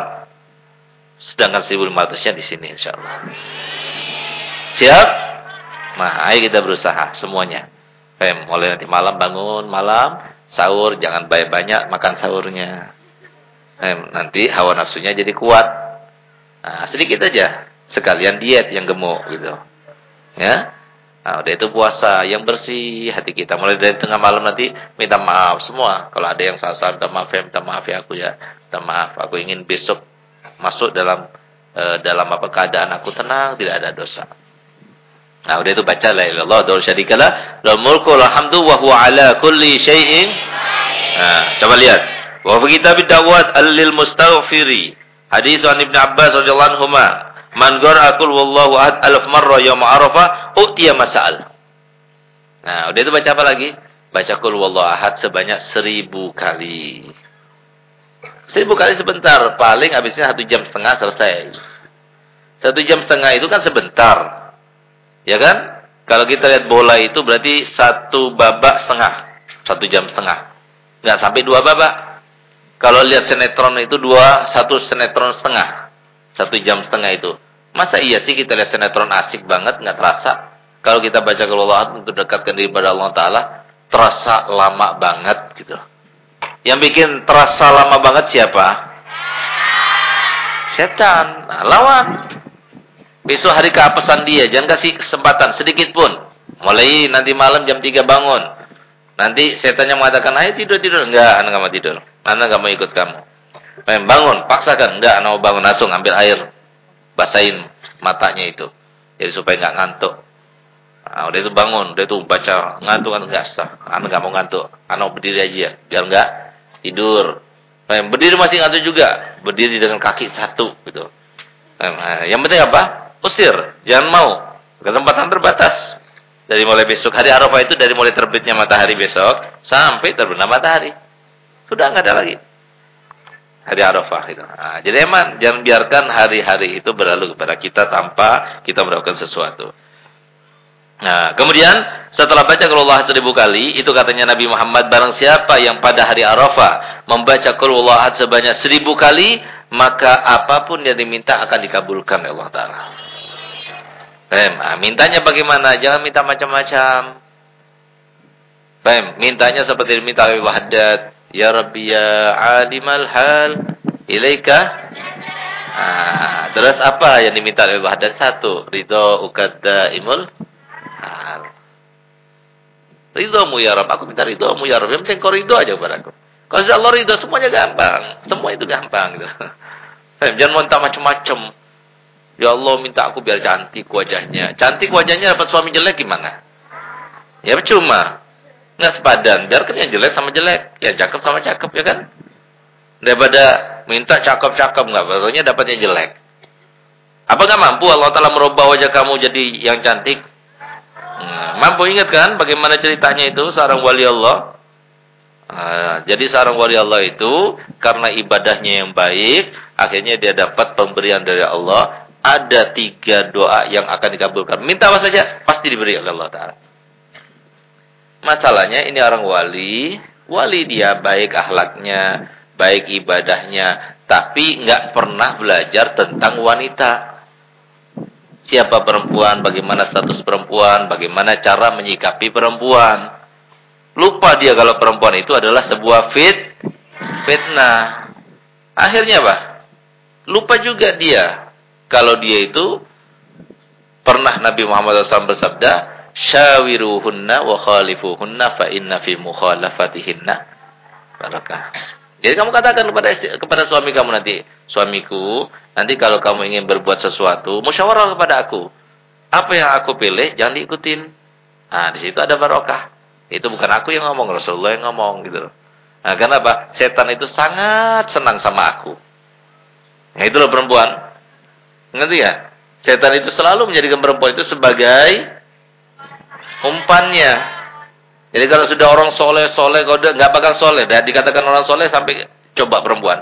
Sedangkan 1500 nya di sini insya Allah. Siap? Nah, ayo kita berusaha semuanya. Fem, mulai nanti malam bangun, malam sahur jangan banyak-banyak makan sahurnya. Fem, nanti hawa nafsunya jadi kuat. Nah, sedikit aja. Sekalian diet yang gemuk gitu. Ya. Nah, udah itu puasa yang bersih hati kita. Mulai dari tengah malam nanti minta maaf semua. Kalau ada yang salah-salah minta maaf ya, minta maaf ya aku ya. Minta maaf, aku ingin besok masuk dalam uh, dalam apa keadaan aku tenang, tidak ada dosa. Nah, udah itu baca la ilaha illallah syarikalah, lahul mulku wa hamdu wa huwa ala kulli syai'in. Nah, coba lihat. Wa fi kitab dawat al-lil mustaghfiri. Hadis an Ibnu Abbas radhiyallahu anhu Man qara'a qul wallahu ahad alf marra yaum Arafah utiya masal. Nah, udah itu baca apa lagi? Baca qul wallahu ahad sebanyak seribu kali. Seribu kali sebentar, paling habisnya satu jam setengah selesai. Satu jam setengah itu kan sebentar. Ya kan? Kalau kita lihat bola itu berarti satu babak setengah. Satu jam setengah. Nggak sampai dua babak. Kalau lihat sinetron itu dua, satu sinetron setengah. Satu jam setengah itu. Masa iya sih kita lihat sinetron asik banget, nggak terasa. Kalau kita baca Allah untuk dekatkan diri pada Allah Ta'ala, terasa lama banget gitu. Yang bikin terasa lama banget siapa? Setan. Nah, lawan. Besok hari keapesan dia, jangan kasih kesempatan sedikit pun. Mulai nanti malam jam 3 bangun. Nanti setannya mengatakan, ayo tidur-tidur. Enggak, anak nggak mau tidur. Anak nggak mau ikut kamu. Bangun, paksakan. Enggak, anak mau bangun langsung ambil air basahin matanya itu. Jadi supaya nggak ngantuk. Nah, udah itu bangun, udah itu baca ngantuk kan enggak sah. Anak nggak mau ngantuk, anak berdiri aja ya, biar nggak tidur. Nah, berdiri masih ngantuk juga, berdiri dengan kaki satu gitu. Nah, yang penting apa? Usir, jangan mau. Kesempatan terbatas. Dari mulai besok hari Arafah itu dari mulai terbitnya matahari besok sampai terbenam matahari. Sudah nggak ada lagi hari Arafah itu. Nah, jadi emang jangan biarkan hari-hari itu berlalu kepada kita tanpa kita melakukan sesuatu. Nah, kemudian setelah baca Allah seribu kali, itu katanya Nabi Muhammad barang siapa yang pada hari Arafah membaca Allah sebanyak seribu kali, maka apa pun yang diminta akan dikabulkan oleh Allah Taala. Pem, nah, mintanya bagaimana? Jangan minta macam-macam. Pem, mintanya seperti diminta oleh Wahdat, Ya Rabbi ya alimal hal ilaika. Nah, terus apa yang diminta oleh Wahdat satu? Ridho ukadda imul hal. Ridhomu ya Rabb. Aku minta ridhomu ya Rabb. Yang penting kau ridho aja aku. Kalau sudah Allah ridho, semuanya gampang. Semua itu gampang. Gitu. Jangan minta macam-macam. Ya Allah minta aku biar cantik wajahnya. Cantik wajahnya dapat suami jelek gimana? Ya percuma. Nggak sepadan. Biarkan yang jelek sama jelek. Ya cakep sama cakep ya kan. Daripada minta cakep-cakep. nggak Pokoknya dapat yang jelek. Apa nggak mampu Allah Ta'ala merubah wajah kamu jadi yang cantik? Nah, mampu ingat kan bagaimana ceritanya itu seorang wali Allah? Nah, jadi seorang wali Allah itu karena ibadahnya yang baik, akhirnya dia dapat pemberian dari Allah. Ada tiga doa yang akan dikabulkan. Minta apa saja, pasti diberi oleh Allah Ta'ala. Masalahnya ini orang wali, wali dia baik akhlaknya, baik ibadahnya, tapi nggak pernah belajar tentang wanita. Siapa perempuan, bagaimana status perempuan, bagaimana cara menyikapi perempuan. Lupa dia kalau perempuan itu adalah sebuah fit, fitnah. Akhirnya apa? Lupa juga dia kalau dia itu pernah Nabi Muhammad SAW bersabda, syawiruhunna wa khalifuhunna fa inna fi mukhalafatihinna barakah. Jadi kamu katakan kepada kepada suami kamu nanti, suamiku, nanti kalau kamu ingin berbuat sesuatu, musyawarah kepada aku. Apa yang aku pilih jangan diikutin. Nah, di situ ada barokah. Itu bukan aku yang ngomong, Rasulullah yang ngomong gitu Nah, kenapa? Setan itu sangat senang sama aku. Nah, itu loh perempuan. Ngerti ya? Setan itu selalu menjadikan perempuan itu sebagai umpannya. Jadi kalau sudah orang soleh soleh, kalau nggak bakal soleh, dan dikatakan orang soleh sampai coba perempuan.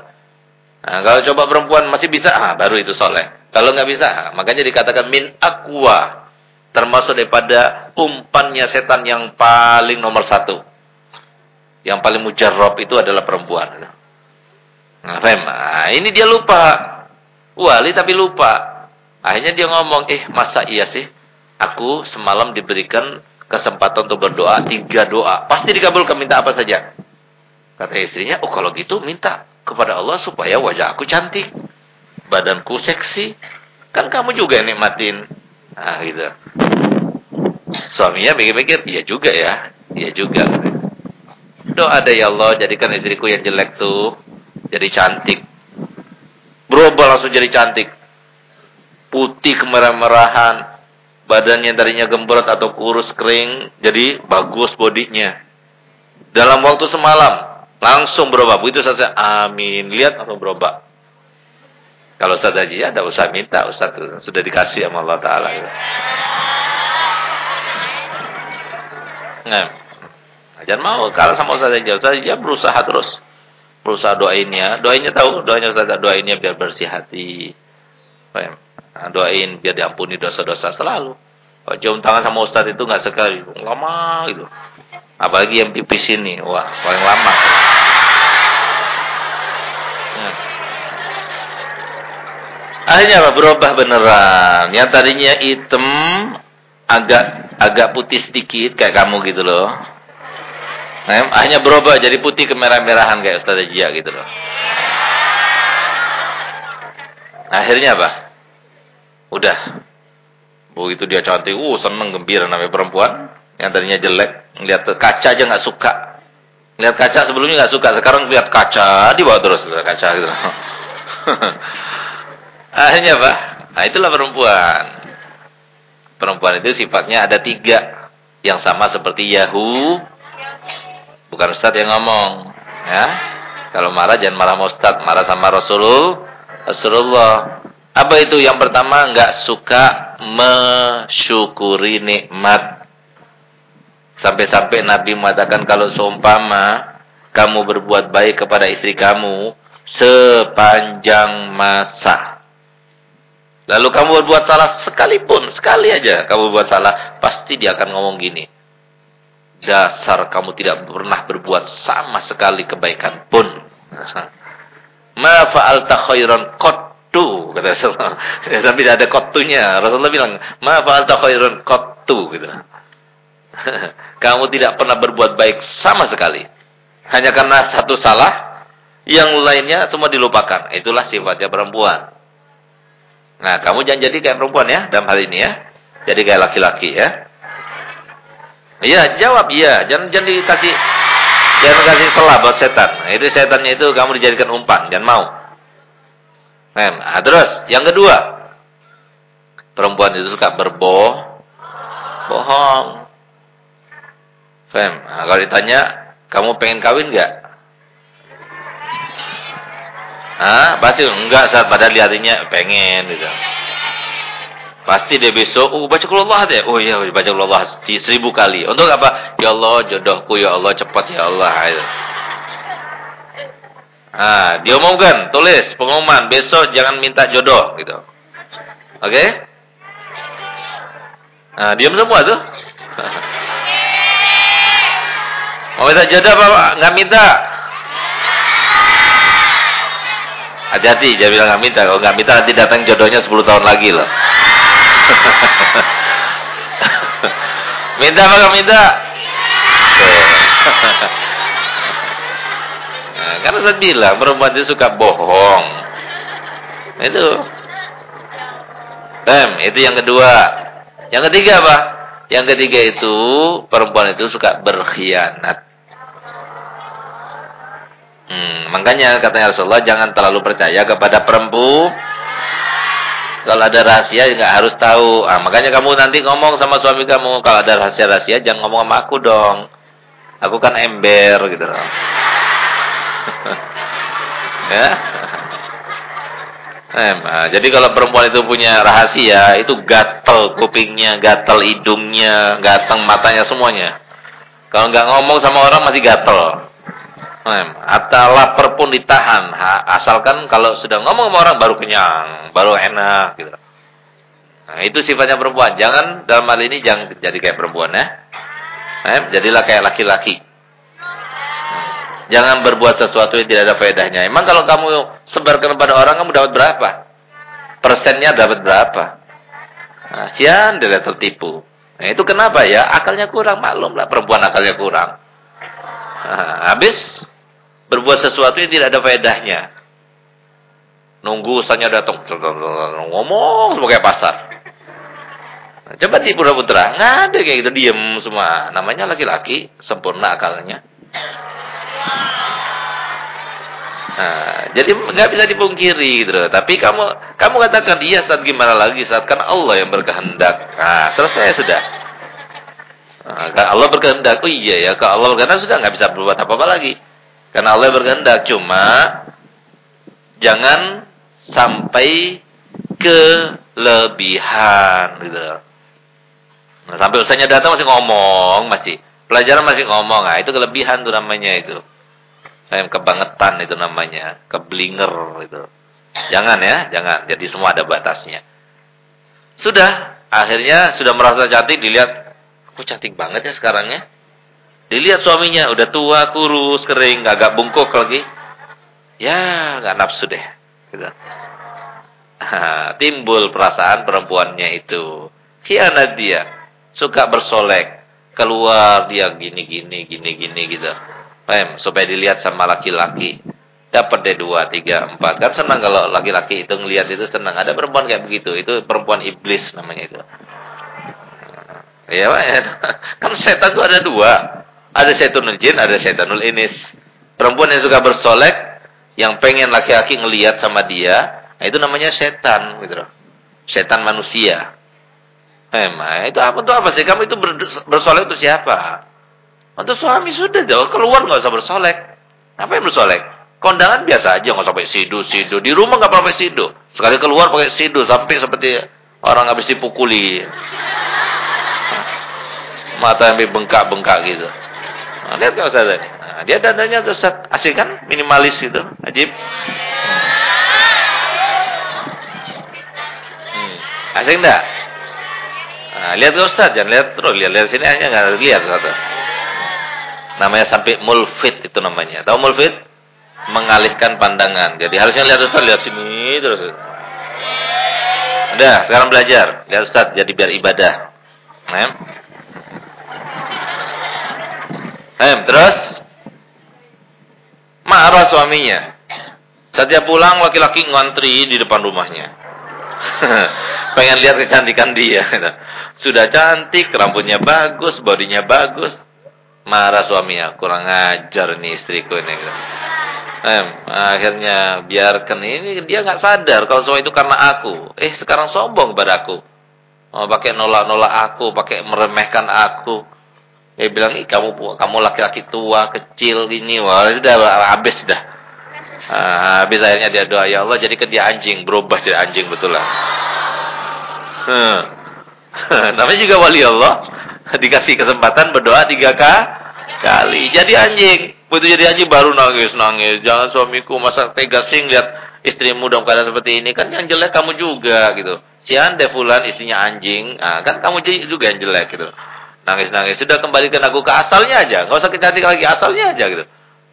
Nah, kalau coba perempuan masih bisa, ah, baru itu soleh. Kalau nggak bisa, ah, makanya dikatakan min akwa, termasuk daripada umpannya setan yang paling nomor satu. Yang paling mujarab itu adalah perempuan. Nah, nah, ini dia lupa. Wali tapi lupa. Akhirnya dia ngomong, eh masa iya sih? Aku semalam diberikan kesempatan untuk berdoa, tiga doa. Pasti dikabulkan minta apa saja. Kata istrinya, oh kalau gitu minta kepada Allah supaya wajah aku cantik. Badanku seksi. Kan kamu juga yang nikmatin. Nah gitu. Suaminya pikir-pikir, iya juga ya. Iya juga. Doa ada ya Allah, jadikan istriku yang jelek tuh jadi cantik. Berubah langsung jadi cantik. Putih kemerah-merahan. Badannya tadinya gembrot atau kurus kering, jadi bagus bodinya. Dalam waktu semalam, langsung berubah. Begitu saja, amin. Lihat langsung berubah. Kalau Ustaz Haji ya, usah minta, Ustaz sudah dikasih sama Allah Ta'ala. Nah, jangan mau kalah sama Ustaz Haji. Ustaz Haji ya berusaha terus. Berusaha doainnya. Doainnya tahu, doanya Ustaz doainnya biar bersih hati. Nah, doain biar diampuni dosa-dosa selalu. Kalau cium tangan sama Ustaz itu nggak sekali, lama gitu. Apalagi yang pipis ini, wah paling lama. Nah. Akhirnya apa? Berubah beneran. Yang tadinya hitam agak agak putih sedikit kayak kamu gitu loh. Nah, hanya berubah jadi putih kemerah-merahan kayak Ustaz Jia gitu loh. Akhirnya apa? Udah. Begitu dia cantik, uh seneng gembira namanya perempuan. Yang tadinya jelek, lihat kaca aja nggak suka. Lihat kaca sebelumnya nggak suka, sekarang lihat kaca dibawa terus kaca gitu. Akhirnya apa? Nah itulah perempuan. Perempuan itu sifatnya ada tiga. Yang sama seperti Yahoo Bukan Ustadz yang ngomong. Ya. Kalau marah jangan marah Ustadz, marah sama Rasulullah. Rasulullah. Apa itu? Yang pertama enggak suka mensyukuri nikmat. Sampai-sampai Nabi mengatakan kalau seumpama kamu berbuat baik kepada istri kamu sepanjang masa. Lalu kamu berbuat salah sekalipun, sekali aja kamu berbuat salah, pasti dia akan ngomong gini. Dasar kamu tidak pernah berbuat sama sekali kebaikan pun. Ma fa'alta khairan qattu kata Rasulullah. Tapi tidak ada qattunya. Rasulullah bilang, "Ma fa'alta khairan qattu" gitu. kamu tidak pernah berbuat baik sama sekali. Hanya karena satu salah, yang lainnya semua dilupakan. Itulah sifatnya perempuan. Nah, kamu jangan jadi kayak perempuan ya dalam hal ini ya. Jadi kayak laki-laki ya. Iya, jawab iya. Jangan jangan dikasih jangan kasih selah buat setan. Nah, itu setannya itu kamu dijadikan umpan, jangan mau. Nah, terus yang kedua. Perempuan itu suka berboh bohong. Fem, nah, kalau ditanya, kamu pengen kawin enggak? Ah, pasti enggak saat pada lihatnya pengen gitu. Pasti dia besok, oh baca Allah deh. Oh iya, baca Allah seribu kali. Untuk apa? Ya Allah, jodohku ya Allah, cepat ya Allah. Ah, dia omongkan, tulis pengumuman, besok jangan minta jodoh gitu. Oke? Okay? Nah, diam semua tuh. Mau minta jodoh apa? Enggak minta. Hati-hati, jangan bilang enggak minta. Kalau enggak minta nanti datang jodohnya 10 tahun lagi loh. minta apa minta? karena saya bilang perempuan itu suka bohong. Itu. Tem, itu yang kedua. Yang ketiga apa? Yang ketiga itu perempuan itu suka berkhianat. Hmm, makanya katanya Rasulullah jangan terlalu percaya kepada perempuan kalau ada rahasia nggak harus tahu. Ah, makanya kamu nanti ngomong sama suami kamu kalau ada rahasia-rahasia jangan ngomong sama aku dong. Aku kan ember gitu loh. ya. Nah, jadi kalau perempuan itu punya rahasia, itu gatel kupingnya, gatel hidungnya, gatel matanya semuanya. Kalau nggak ngomong sama orang masih gatel. Atau lapar pun ditahan, asalkan kalau sudah ngomong sama orang baru kenyang, baru enak gitu. Nah, itu sifatnya perempuan. Jangan dalam hal ini jangan jadi kayak perempuan ya. Eh, jadilah kayak laki-laki. Jangan berbuat sesuatu yang tidak ada faedahnya. Emang kalau kamu sebarkan kepada orang kamu dapat berapa? Persennya dapat berapa? Nah, sian dia tertipu. Nah, itu kenapa ya? Akalnya kurang, maklum lah perempuan akalnya kurang. Nah, habis berbuat sesuatu yang tidak ada faedahnya. Nunggu usahanya datang, ngomong sebagai pasar. Coba di putra-putra, nggak ada kayak gitu diem semua. Namanya laki-laki sempurna akalnya. Jadi nggak bisa dipungkiri gitu Tapi kamu kamu katakan iya saat gimana lagi saat kan Allah yang berkehendak. Nah, selesai sudah. Nah, Allah berkehendak. Oh iya ya, kalau Allah berkehendak sudah nggak bisa berbuat apa-apa lagi. Karena Allah berkehendak cuma jangan sampai kelebihan gitu. Nah, sampai usahanya datang masih ngomong, masih pelajaran masih ngomong. Nah, itu kelebihan tuh namanya itu. Saya kebangetan itu namanya, keblinger itu. Jangan ya, jangan. Jadi semua ada batasnya. Sudah, akhirnya sudah merasa cantik dilihat, aku cantik banget ya sekarang ya. Dilihat suaminya udah tua, kurus, kering, agak bungkuk lagi. Ya, nggak nafsu deh. Gitu. Timbul perasaan perempuannya itu. Khianat dia. Suka bersolek. Keluar dia gini, gini, gini, gini gitu. Paham? Supaya dilihat sama laki-laki. Dapat deh dua, tiga, empat. Kan senang kalau laki-laki itu ngelihat itu senang. Ada perempuan kayak begitu. Itu perempuan iblis namanya itu. Ya, kan setan itu ada dua. Ada setanul jin, ada setanul inis. Perempuan yang suka bersolek, yang pengen laki-laki ngelihat sama dia, nah itu namanya setan, gitu loh. Setan manusia. Emang itu apa tuh apa sih? Kamu itu bersolek itu siapa? Untuk suami sudah jauh keluar nggak usah bersolek. Apa yang bersolek? Kondangan biasa aja nggak sampai sidu sidu. Di rumah nggak pakai sidu. Sekali keluar pakai sidu sampai seperti orang habis dipukuli. Mata yang bengkak-bengkak gitu. Nah, lihat saya nah, dia dadanya tuh asik kan minimalis gitu, ajib. Hmm. Asik enggak? Nah, lihat ke Ustaz, jangan lihat terus, lihat lihat sini aja enggak lihat satu. Namanya sampai mulfit itu namanya. Tahu mulfit? Mengalihkan pandangan. Jadi harusnya lihat Ustaz, lihat sini terus. Udah, sekarang belajar. Lihat Ustaz, jadi biar ibadah. Nah. Nah, terus marah suaminya. Setiap pulang laki-laki ngantri di depan rumahnya. Pengen lihat kecantikan dia. Sudah cantik, rambutnya bagus, bodinya bagus. Marah suaminya, kurang ajar nih istriku ini. Eh, akhirnya biarkan ini dia nggak sadar kalau semua itu karena aku. Eh sekarang sombong kepada. Oh, pakai nolak-nolak aku, pakai meremehkan aku. Dia bilang, Ih, kamu kamu laki-laki tua, kecil gini, wah sudah habis sudah. Ah, habis akhirnya dia doa, ya Allah jadi ke dia anjing, berubah jadi anjing betul lah. Hmm. Namanya juga wali Allah. dikasih kesempatan berdoa tiga kali. Jadi anjing. Begitu jadi anjing baru nangis-nangis. Jangan suamiku masa tega sih lihat istrimu dalam keadaan seperti ini. Kan yang jelek kamu juga gitu. Si ande fulan istrinya anjing. Nah, kan kamu juga yang jelek gitu. Nangis-nangis. Sudah kembalikan aku ke asalnya aja. Gak usah kita lagi asalnya aja gitu.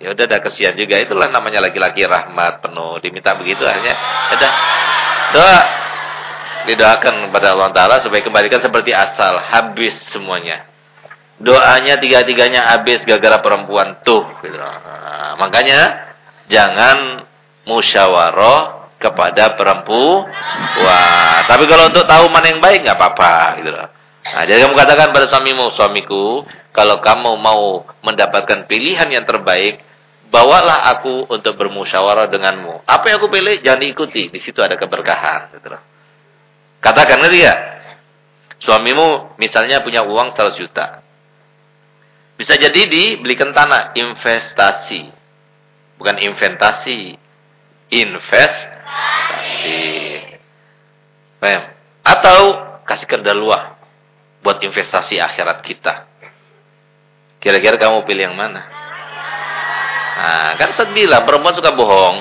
Ya udah ada kesian juga. Itulah namanya laki-laki rahmat penuh. Diminta begitu hanya. Ya udah. Doa didoakan kepada Allah Taala supaya kembalikan seperti asal, habis semuanya. Doanya tiga-tiganya habis gara-gara perempuan tuh. Gitu. Nah, makanya jangan musyawarah kepada perempuan. Wah, tapi kalau untuk tahu mana yang baik nggak apa-apa. Gitu. Nah, jadi kamu katakan pada suamimu, suamiku, kalau kamu mau mendapatkan pilihan yang terbaik, bawalah aku untuk bermusyawarah denganmu. Apa yang aku pilih, jangan diikuti. Di situ ada keberkahan. Gitu. Katakan ngerti ya? Suamimu misalnya punya uang 100 juta. Bisa jadi dibelikan tanah, investasi. Bukan inventasi. Investasi. Paham? Atau kasih luah buat investasi akhirat kita. Kira-kira kamu pilih yang mana? Nah, kan sedih lah, perempuan suka bohong.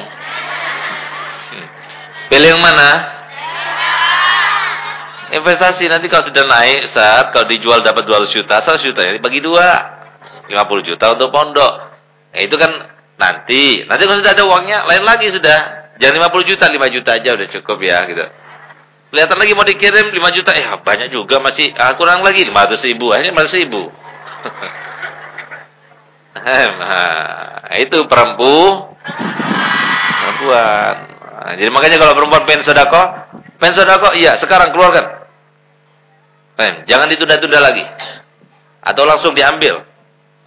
Hmm. Pilih yang mana? Investasi nanti kalau sudah naik saat kalau dijual dapat 200 juta, 100 juta ya bagi dua. 50 juta untuk pondok. Nah, itu kan nanti. Nanti kalau sudah ada uangnya lain lagi sudah. Jangan 50 juta, 5 juta aja udah cukup ya gitu. Kelihatan lagi mau dikirim 5 juta, eh banyak juga masih ah, kurang lagi 500 ribu, akhirnya 500 ribu. nah, itu perempuan. Perempuan. Nah, jadi makanya kalau perempuan pengen sedekah, pengen sedekah, iya sekarang keluarkan. Jangan ditunda-tunda lagi. Atau langsung diambil.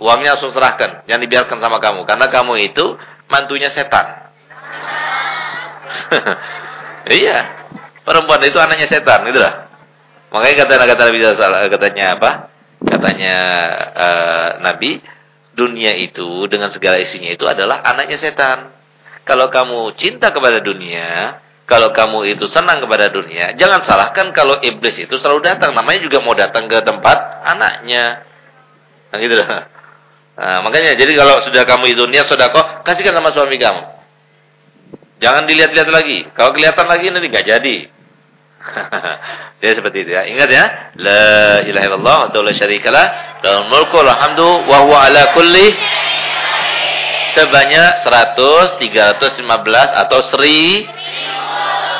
Uangnya langsung serahkan. Jangan dibiarkan sama kamu. Karena kamu itu mantunya setan. iya. Perempuan itu anaknya setan. Gitu lah. Makanya kata kata Nabi katanya apa? Katanya uh, Nabi, dunia itu dengan segala isinya itu adalah anaknya setan. Kalau kamu cinta kepada dunia, kalau kamu itu senang kepada dunia, jangan salahkan kalau iblis itu selalu datang. Namanya juga mau datang ke tempat anaknya. Nah, gitu loh. Nah, makanya jadi kalau sudah kamu itu niat sedekah, kasihkan sama suami kamu. Jangan dilihat-lihat lagi. Kalau kelihatan lagi nanti nggak jadi. jadi seperti itu ya. Ingat ya, la ilaha illallah wa la syarikalah, lahul mulku wal hamdu wa huwa ala kulli sebanyak 100, 315 atau 1000.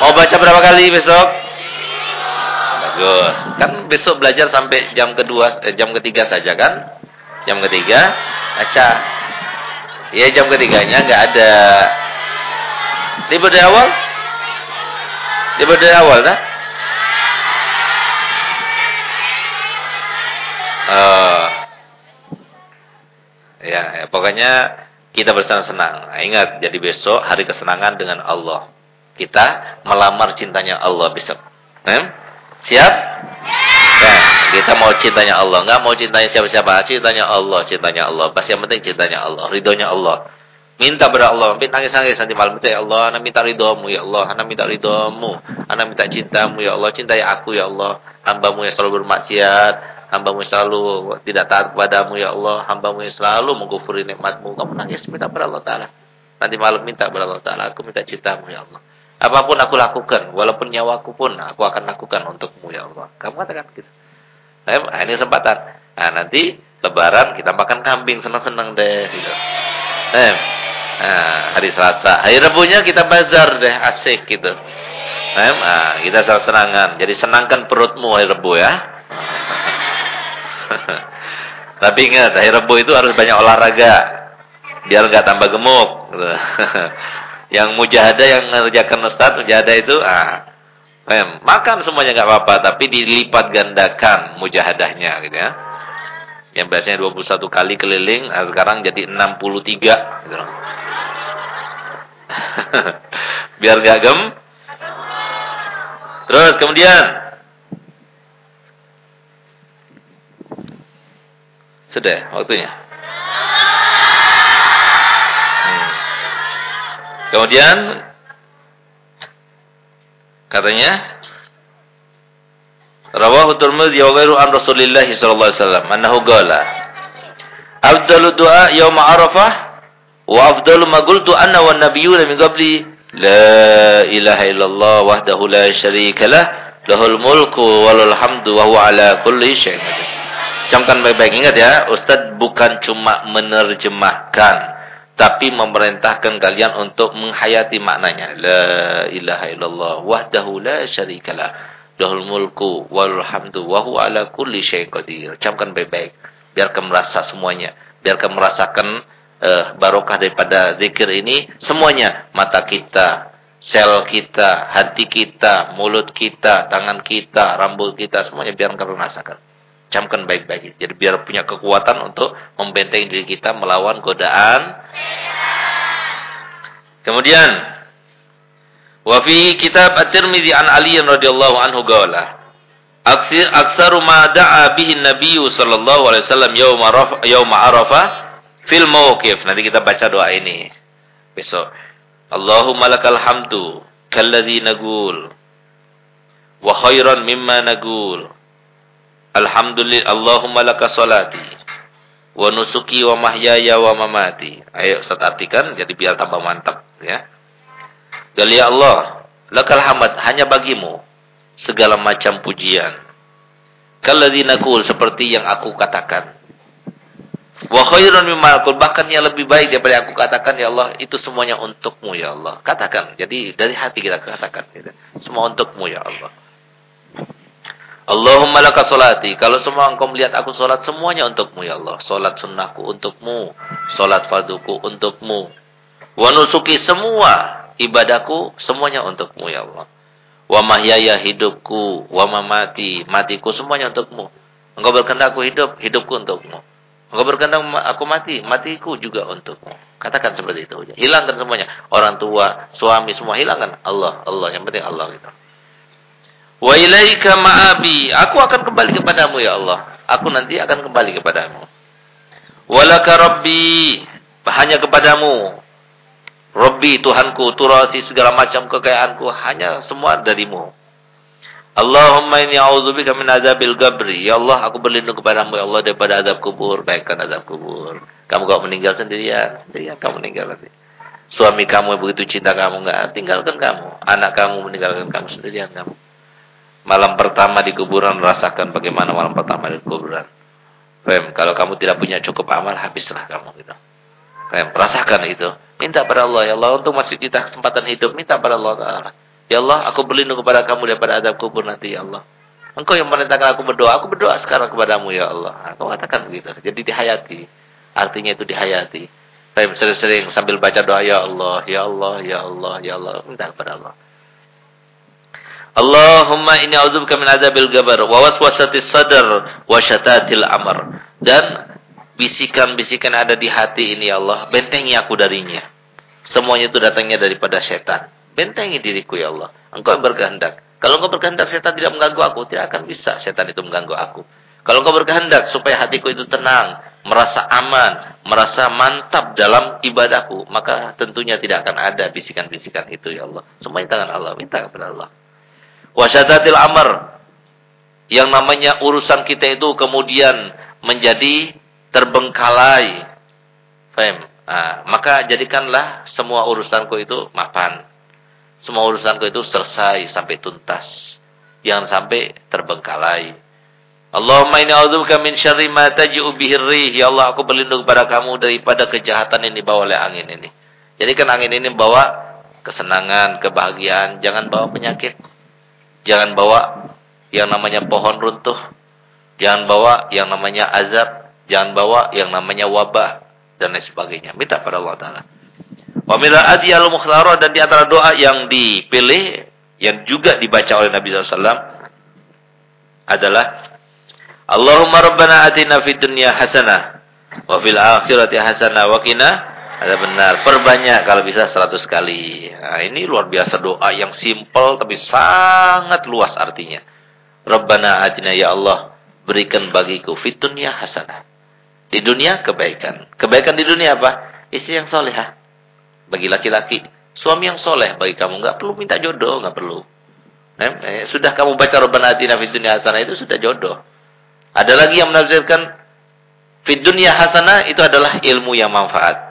Mau baca berapa kali besok? Bagus. Kan besok belajar sampai jam kedua eh, jam ketiga saja kan? Jam ketiga baca. Ya jam ketiganya nggak ada. Libur dari awal? Libur dari awal dah? Uh, ya, ya, pokoknya kita bersenang-senang. Ingat, jadi besok hari kesenangan dengan Allah. Kita melamar cintanya Allah besok. Eh? Siap? Nah, kita mau cintanya Allah. Enggak mau cintanya siapa-siapa. Cintanya Allah, cintanya Allah. Pasti yang penting cintanya Allah. Ridhonya Allah. Minta kepada Allah. Minta nangis-nangis nanti malam. Minta ya Allah. Anak minta ridhomu ya Allah. Anak minta ridhomu. Anak minta cintamu ya Allah. Cintai aku ya Allah. Hambamu yang selalu bermaksiat hambamu selalu tidak taat kepadamu ya Allah, hambamu yang selalu mengkufuri nikmatmu, kamu nangis minta kepada Allah Ta'ala. Nanti malam minta kepada Allah Ta'ala, aku minta cintamu ya Allah. Apa pun aku lakukan, walaupun nyawaku pun aku akan lakukan untukmu ya Allah. Kamu katakan gitu. Nah, ini kesempatan. Nah, nanti lebaran kita makan kambing, senang-senang deh. Gitu. Nah, hari Selasa. Hari Rebunya kita bazar deh, asik gitu. Nah, kita senang-senangan. Jadi senangkan perutmu hari Rebu ya. Tapi ingat, hari Rabu itu harus banyak olahraga. Biar nggak tambah gemuk. Yang mujahadah yang mengerjakan Ustaz, mujahadah itu ah Mem, makan semuanya nggak apa-apa, tapi dilipat gandakan mujahadahnya gitu ya. Yang biasanya 21 kali keliling, nah sekarang jadi 63 gitu. Biar nggak gem. Terus kemudian Sudah waktunya. Kemudian katanya Rawahu Tirmidzi wa ghairu an Rasulillah sallallahu alaihi wasallam annahu qala Afdalu du'a yaum Arafah wa afdalu ma qultu anna wan nabiyyuna min qabli la ilaha illallah wahdahu la syarika lah lahul mulku walul hamdu wa huwa ala kulli syai'in Camkan baik-baik ingat ya, Ustaz bukan cuma menerjemahkan tapi memerintahkan kalian untuk menghayati maknanya. La ilaha illallah wahdahu la syarikalah. Lahul mulku wal hamdu wa huwa ala kulli syai'in qadir. Baik-baik. Biarkan merasa semuanya. Biarkan merasakan uh, barokah daripada zikir ini semuanya. Mata kita, sel kita, hati kita, mulut kita, tangan kita, rambut kita semuanya biarkan merasakan camkan baik-baik. Jadi biar punya kekuatan untuk membentengi diri kita melawan godaan. Kemudian wa fi kitab At-Tirmizi an Ali radhiyallahu anhu qala Aksir aksaru ma da'a bihi Nabi sallallahu alaihi wasallam yaum Arafah yaum Arafah fil mawqif. Nanti kita baca doa ini besok. Allahumma lakal hamdu kalladzi naqul wa khairan mimma naqul Alhamdulillah Allahumma laka salati wa nusuki wa mahyaya wa mamati. Ayo Ustaz artikan jadi biar tambah mantap ya. Gali ya Allah, lakal hamad hanya bagimu segala macam pujian. Kalladzi naqul seperti yang aku katakan. Wa khairun mimma bahkan yang lebih baik daripada aku katakan ya Allah itu semuanya untukmu ya Allah. Katakan. Jadi dari hati kita katakan gitu. Semua untukmu ya Allah. Allahumma laka solati. Kalau semua engkau melihat aku solat, semuanya untukmu ya Allah. Solat sunnahku untukmu. Solat farduku untukmu. Wa nusuki semua ibadahku, semuanya untukmu ya Allah. Wa mahyaya hidupku, wa mamati, matiku semuanya untukmu. Engkau berkehendak aku hidup, hidupku untukmu. Engkau berkehendak aku mati, matiku juga untukmu. Katakan seperti itu. Hilangkan semuanya. Orang tua, suami semua hilangkan. Allah, Allah. Yang penting Allah gitu. Wa ilaika ma'abi. Aku akan kembali kepadamu ya Allah. Aku nanti akan kembali kepadamu. Walaka rabbi. Hanya kepadamu. Rabbi Tuhanku, turati segala macam kekayaanku. Hanya semua darimu. Allahumma inni a'udzubika min azabil gabri. Ya Allah, aku berlindung kepadamu ya Allah daripada azab kubur. Baikkan azab kubur. Kamu kau meninggal sendirian, sendirian kamu meninggal nanti. Suami kamu begitu cinta kamu enggak tinggalkan kamu. Anak kamu meninggalkan kamu sendirian kamu. Malam pertama di kuburan rasakan bagaimana malam pertama di kuburan. Fem, kalau kamu tidak punya cukup amal habislah kamu gitu. Fem, rasakan itu. Minta pada Allah ya Allah untuk masih kita kesempatan hidup, minta pada Allah. Ya Allah, aku berlindung kepada kamu daripada azab kubur nanti ya Allah. Engkau yang merintahkan aku berdoa, aku berdoa sekarang kepadamu ya Allah. Aku katakan begitu. Jadi dihayati. Artinya itu dihayati. Saya sering-sering sambil baca doa ya Allah, ya Allah, ya Allah, ya Allah, minta kepada Allah. Allahumma inni a'udzubika min adzabil gabar wa waswasatis sadar wa syatatil amr. Dan bisikan-bisikan ada di hati ini ya Allah, bentengi aku darinya. Semuanya itu datangnya daripada setan. Bentengi diriku ya Allah. Engkau yang berkehendak. Kalau engkau berkehendak setan tidak mengganggu aku, tidak akan bisa setan itu mengganggu aku. Kalau engkau berkehendak supaya hatiku itu tenang, merasa aman, merasa mantap dalam ibadahku, maka tentunya tidak akan ada bisikan-bisikan itu ya Allah. Semuanya tangan Allah, minta kepada Allah. Wasyadatil amr. Yang namanya urusan kita itu kemudian menjadi terbengkalai. Faham? Nah, maka jadikanlah semua urusanku itu mapan. Semua urusanku itu selesai sampai tuntas. Jangan sampai terbengkalai. Allahumma inni a'udzubika min syarri ma taji'u bihi rih. Ya Allah, aku berlindung kepada kamu daripada kejahatan yang dibawa oleh angin ini. Jadi kan angin ini bawa kesenangan, kebahagiaan, jangan bawa penyakit. Jangan bawa yang namanya pohon runtuh. Jangan bawa yang namanya azab, jangan bawa yang namanya wabah dan lain sebagainya. Minta pada Allah taala. Wa min adiyal mukhtara dan di antara doa yang dipilih yang juga dibaca oleh Nabi SAW adalah Allahumma rabbana atina fid dunya hasanah wa fil akhirati hasanah wa qina ada benar perbanyak kalau bisa 100 kali. Nah, ini luar biasa doa yang simpel tapi sangat luas artinya. Rabbana atina ya Allah berikan bagiku fid dunya hasanah. Di dunia kebaikan. Kebaikan di dunia apa? Istri yang solehah bagi laki-laki. Suami yang soleh bagi kamu. nggak perlu minta jodoh, nggak perlu. Eh, eh, sudah kamu baca Rabbana atina fid dunya hasanah itu sudah jodoh. Ada lagi yang menafsirkan dunya hasanah itu adalah ilmu yang manfaat.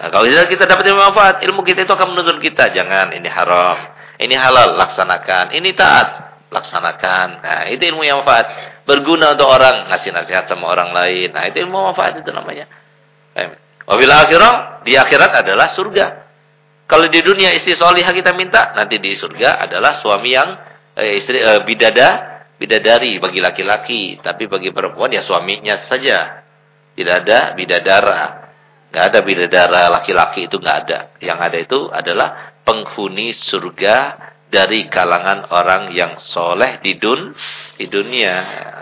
Nah, kalau kita dapat ilmu manfaat, ilmu kita itu akan menuntun kita. Jangan, ini haram. Ini halal, laksanakan. Ini taat, laksanakan. Nah, itu ilmu yang manfaat. Berguna untuk orang, ngasih nasihat sama orang lain. Nah, itu ilmu manfaat itu namanya. Wabil akhirah, di akhirat adalah surga. Kalau di dunia istri solihah kita minta, nanti di surga adalah suami yang eh, istri eh, bidada, bidadari bagi laki-laki, tapi bagi perempuan ya suaminya saja. Tidak ada bidadara. Enggak ada bidadara laki-laki itu enggak ada. Yang ada itu adalah penghuni surga dari kalangan orang yang soleh di dun di dunia.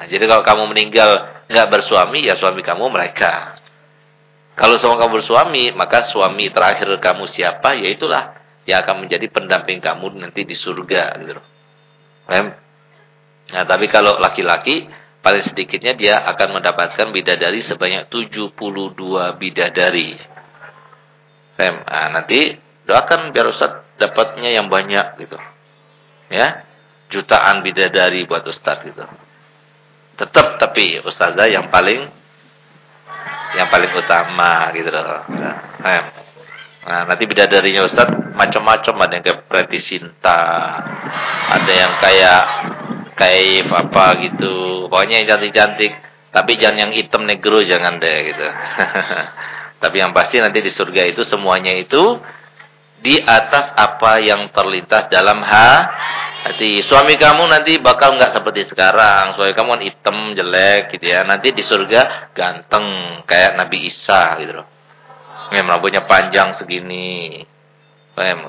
Jadi kalau kamu meninggal enggak bersuami, ya suami kamu mereka. Kalau sama kamu bersuami, maka suami terakhir kamu siapa, yaitulah yang akan menjadi pendamping kamu nanti di surga. Gitu. Nah, tapi kalau laki-laki, paling sedikitnya dia akan mendapatkan bidadari sebanyak 72 bidadari. Nah, nanti doakan biar Ustaz dapatnya yang banyak gitu. Ya, jutaan bidadari buat Ustaz gitu. Tetap tapi Ustazah yang paling yang paling utama gitu loh. Nah, nah nanti bidadarinya Ustaz macam-macam ada yang kayak Preti Sinta, ada yang kayak kayak apa gitu. Pokoknya yang cantik-cantik, tapi jangan yang hitam negro jangan deh gitu. tapi yang pasti nanti di surga itu semuanya itu di atas apa yang terlintas dalam ha Hati suami kamu nanti bakal nggak seperti sekarang. Suami kamu kan hitam, jelek gitu ya. Nanti di surga ganteng kayak Nabi Isa gitu loh. Ya, rambutnya panjang segini.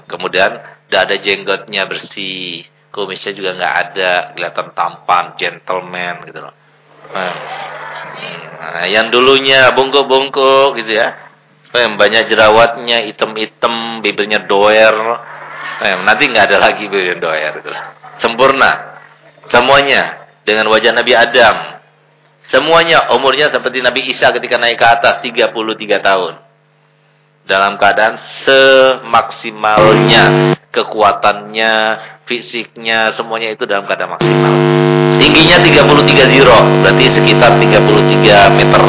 Kemudian tidak ada jenggotnya bersih. Kumisnya juga nggak ada, kelihatan tampan, gentleman gitu loh. Nah, nah yang dulunya bungkuk-bungkuk gitu ya. Nah, banyak jerawatnya, item-item, bibirnya doer. Nah, nanti nggak ada lagi bibirnya doer gitu loh. Sempurna. Semuanya dengan wajah Nabi Adam. Semuanya umurnya seperti Nabi Isa ketika naik ke atas 33 tahun. Dalam keadaan semaksimalnya kekuatannya, fisiknya, semuanya itu dalam keadaan maksimal. Tingginya 33 zero, berarti sekitar 33 meter.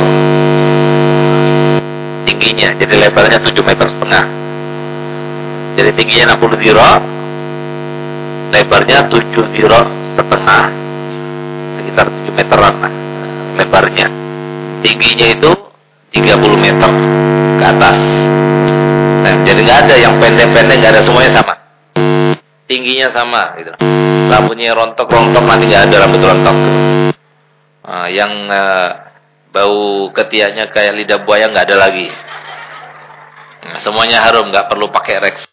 Tingginya, jadi lebarnya 7 meter setengah. Jadi tingginya 60 zero, lebarnya 7 zero setengah. Sekitar 7 meteran nah, lebarnya. Tingginya itu 30 meter ke atas. Nah, jadi nggak ada yang pendek-pendek, nggak ada semuanya sama tingginya sama gitu. Rambutnya rontok-rontok nanti nggak ada rambut rontok gitu. Nah, yang uh, bau ketiaknya kayak lidah buaya nggak ada lagi. Nah, semuanya harum, nggak perlu pakai reks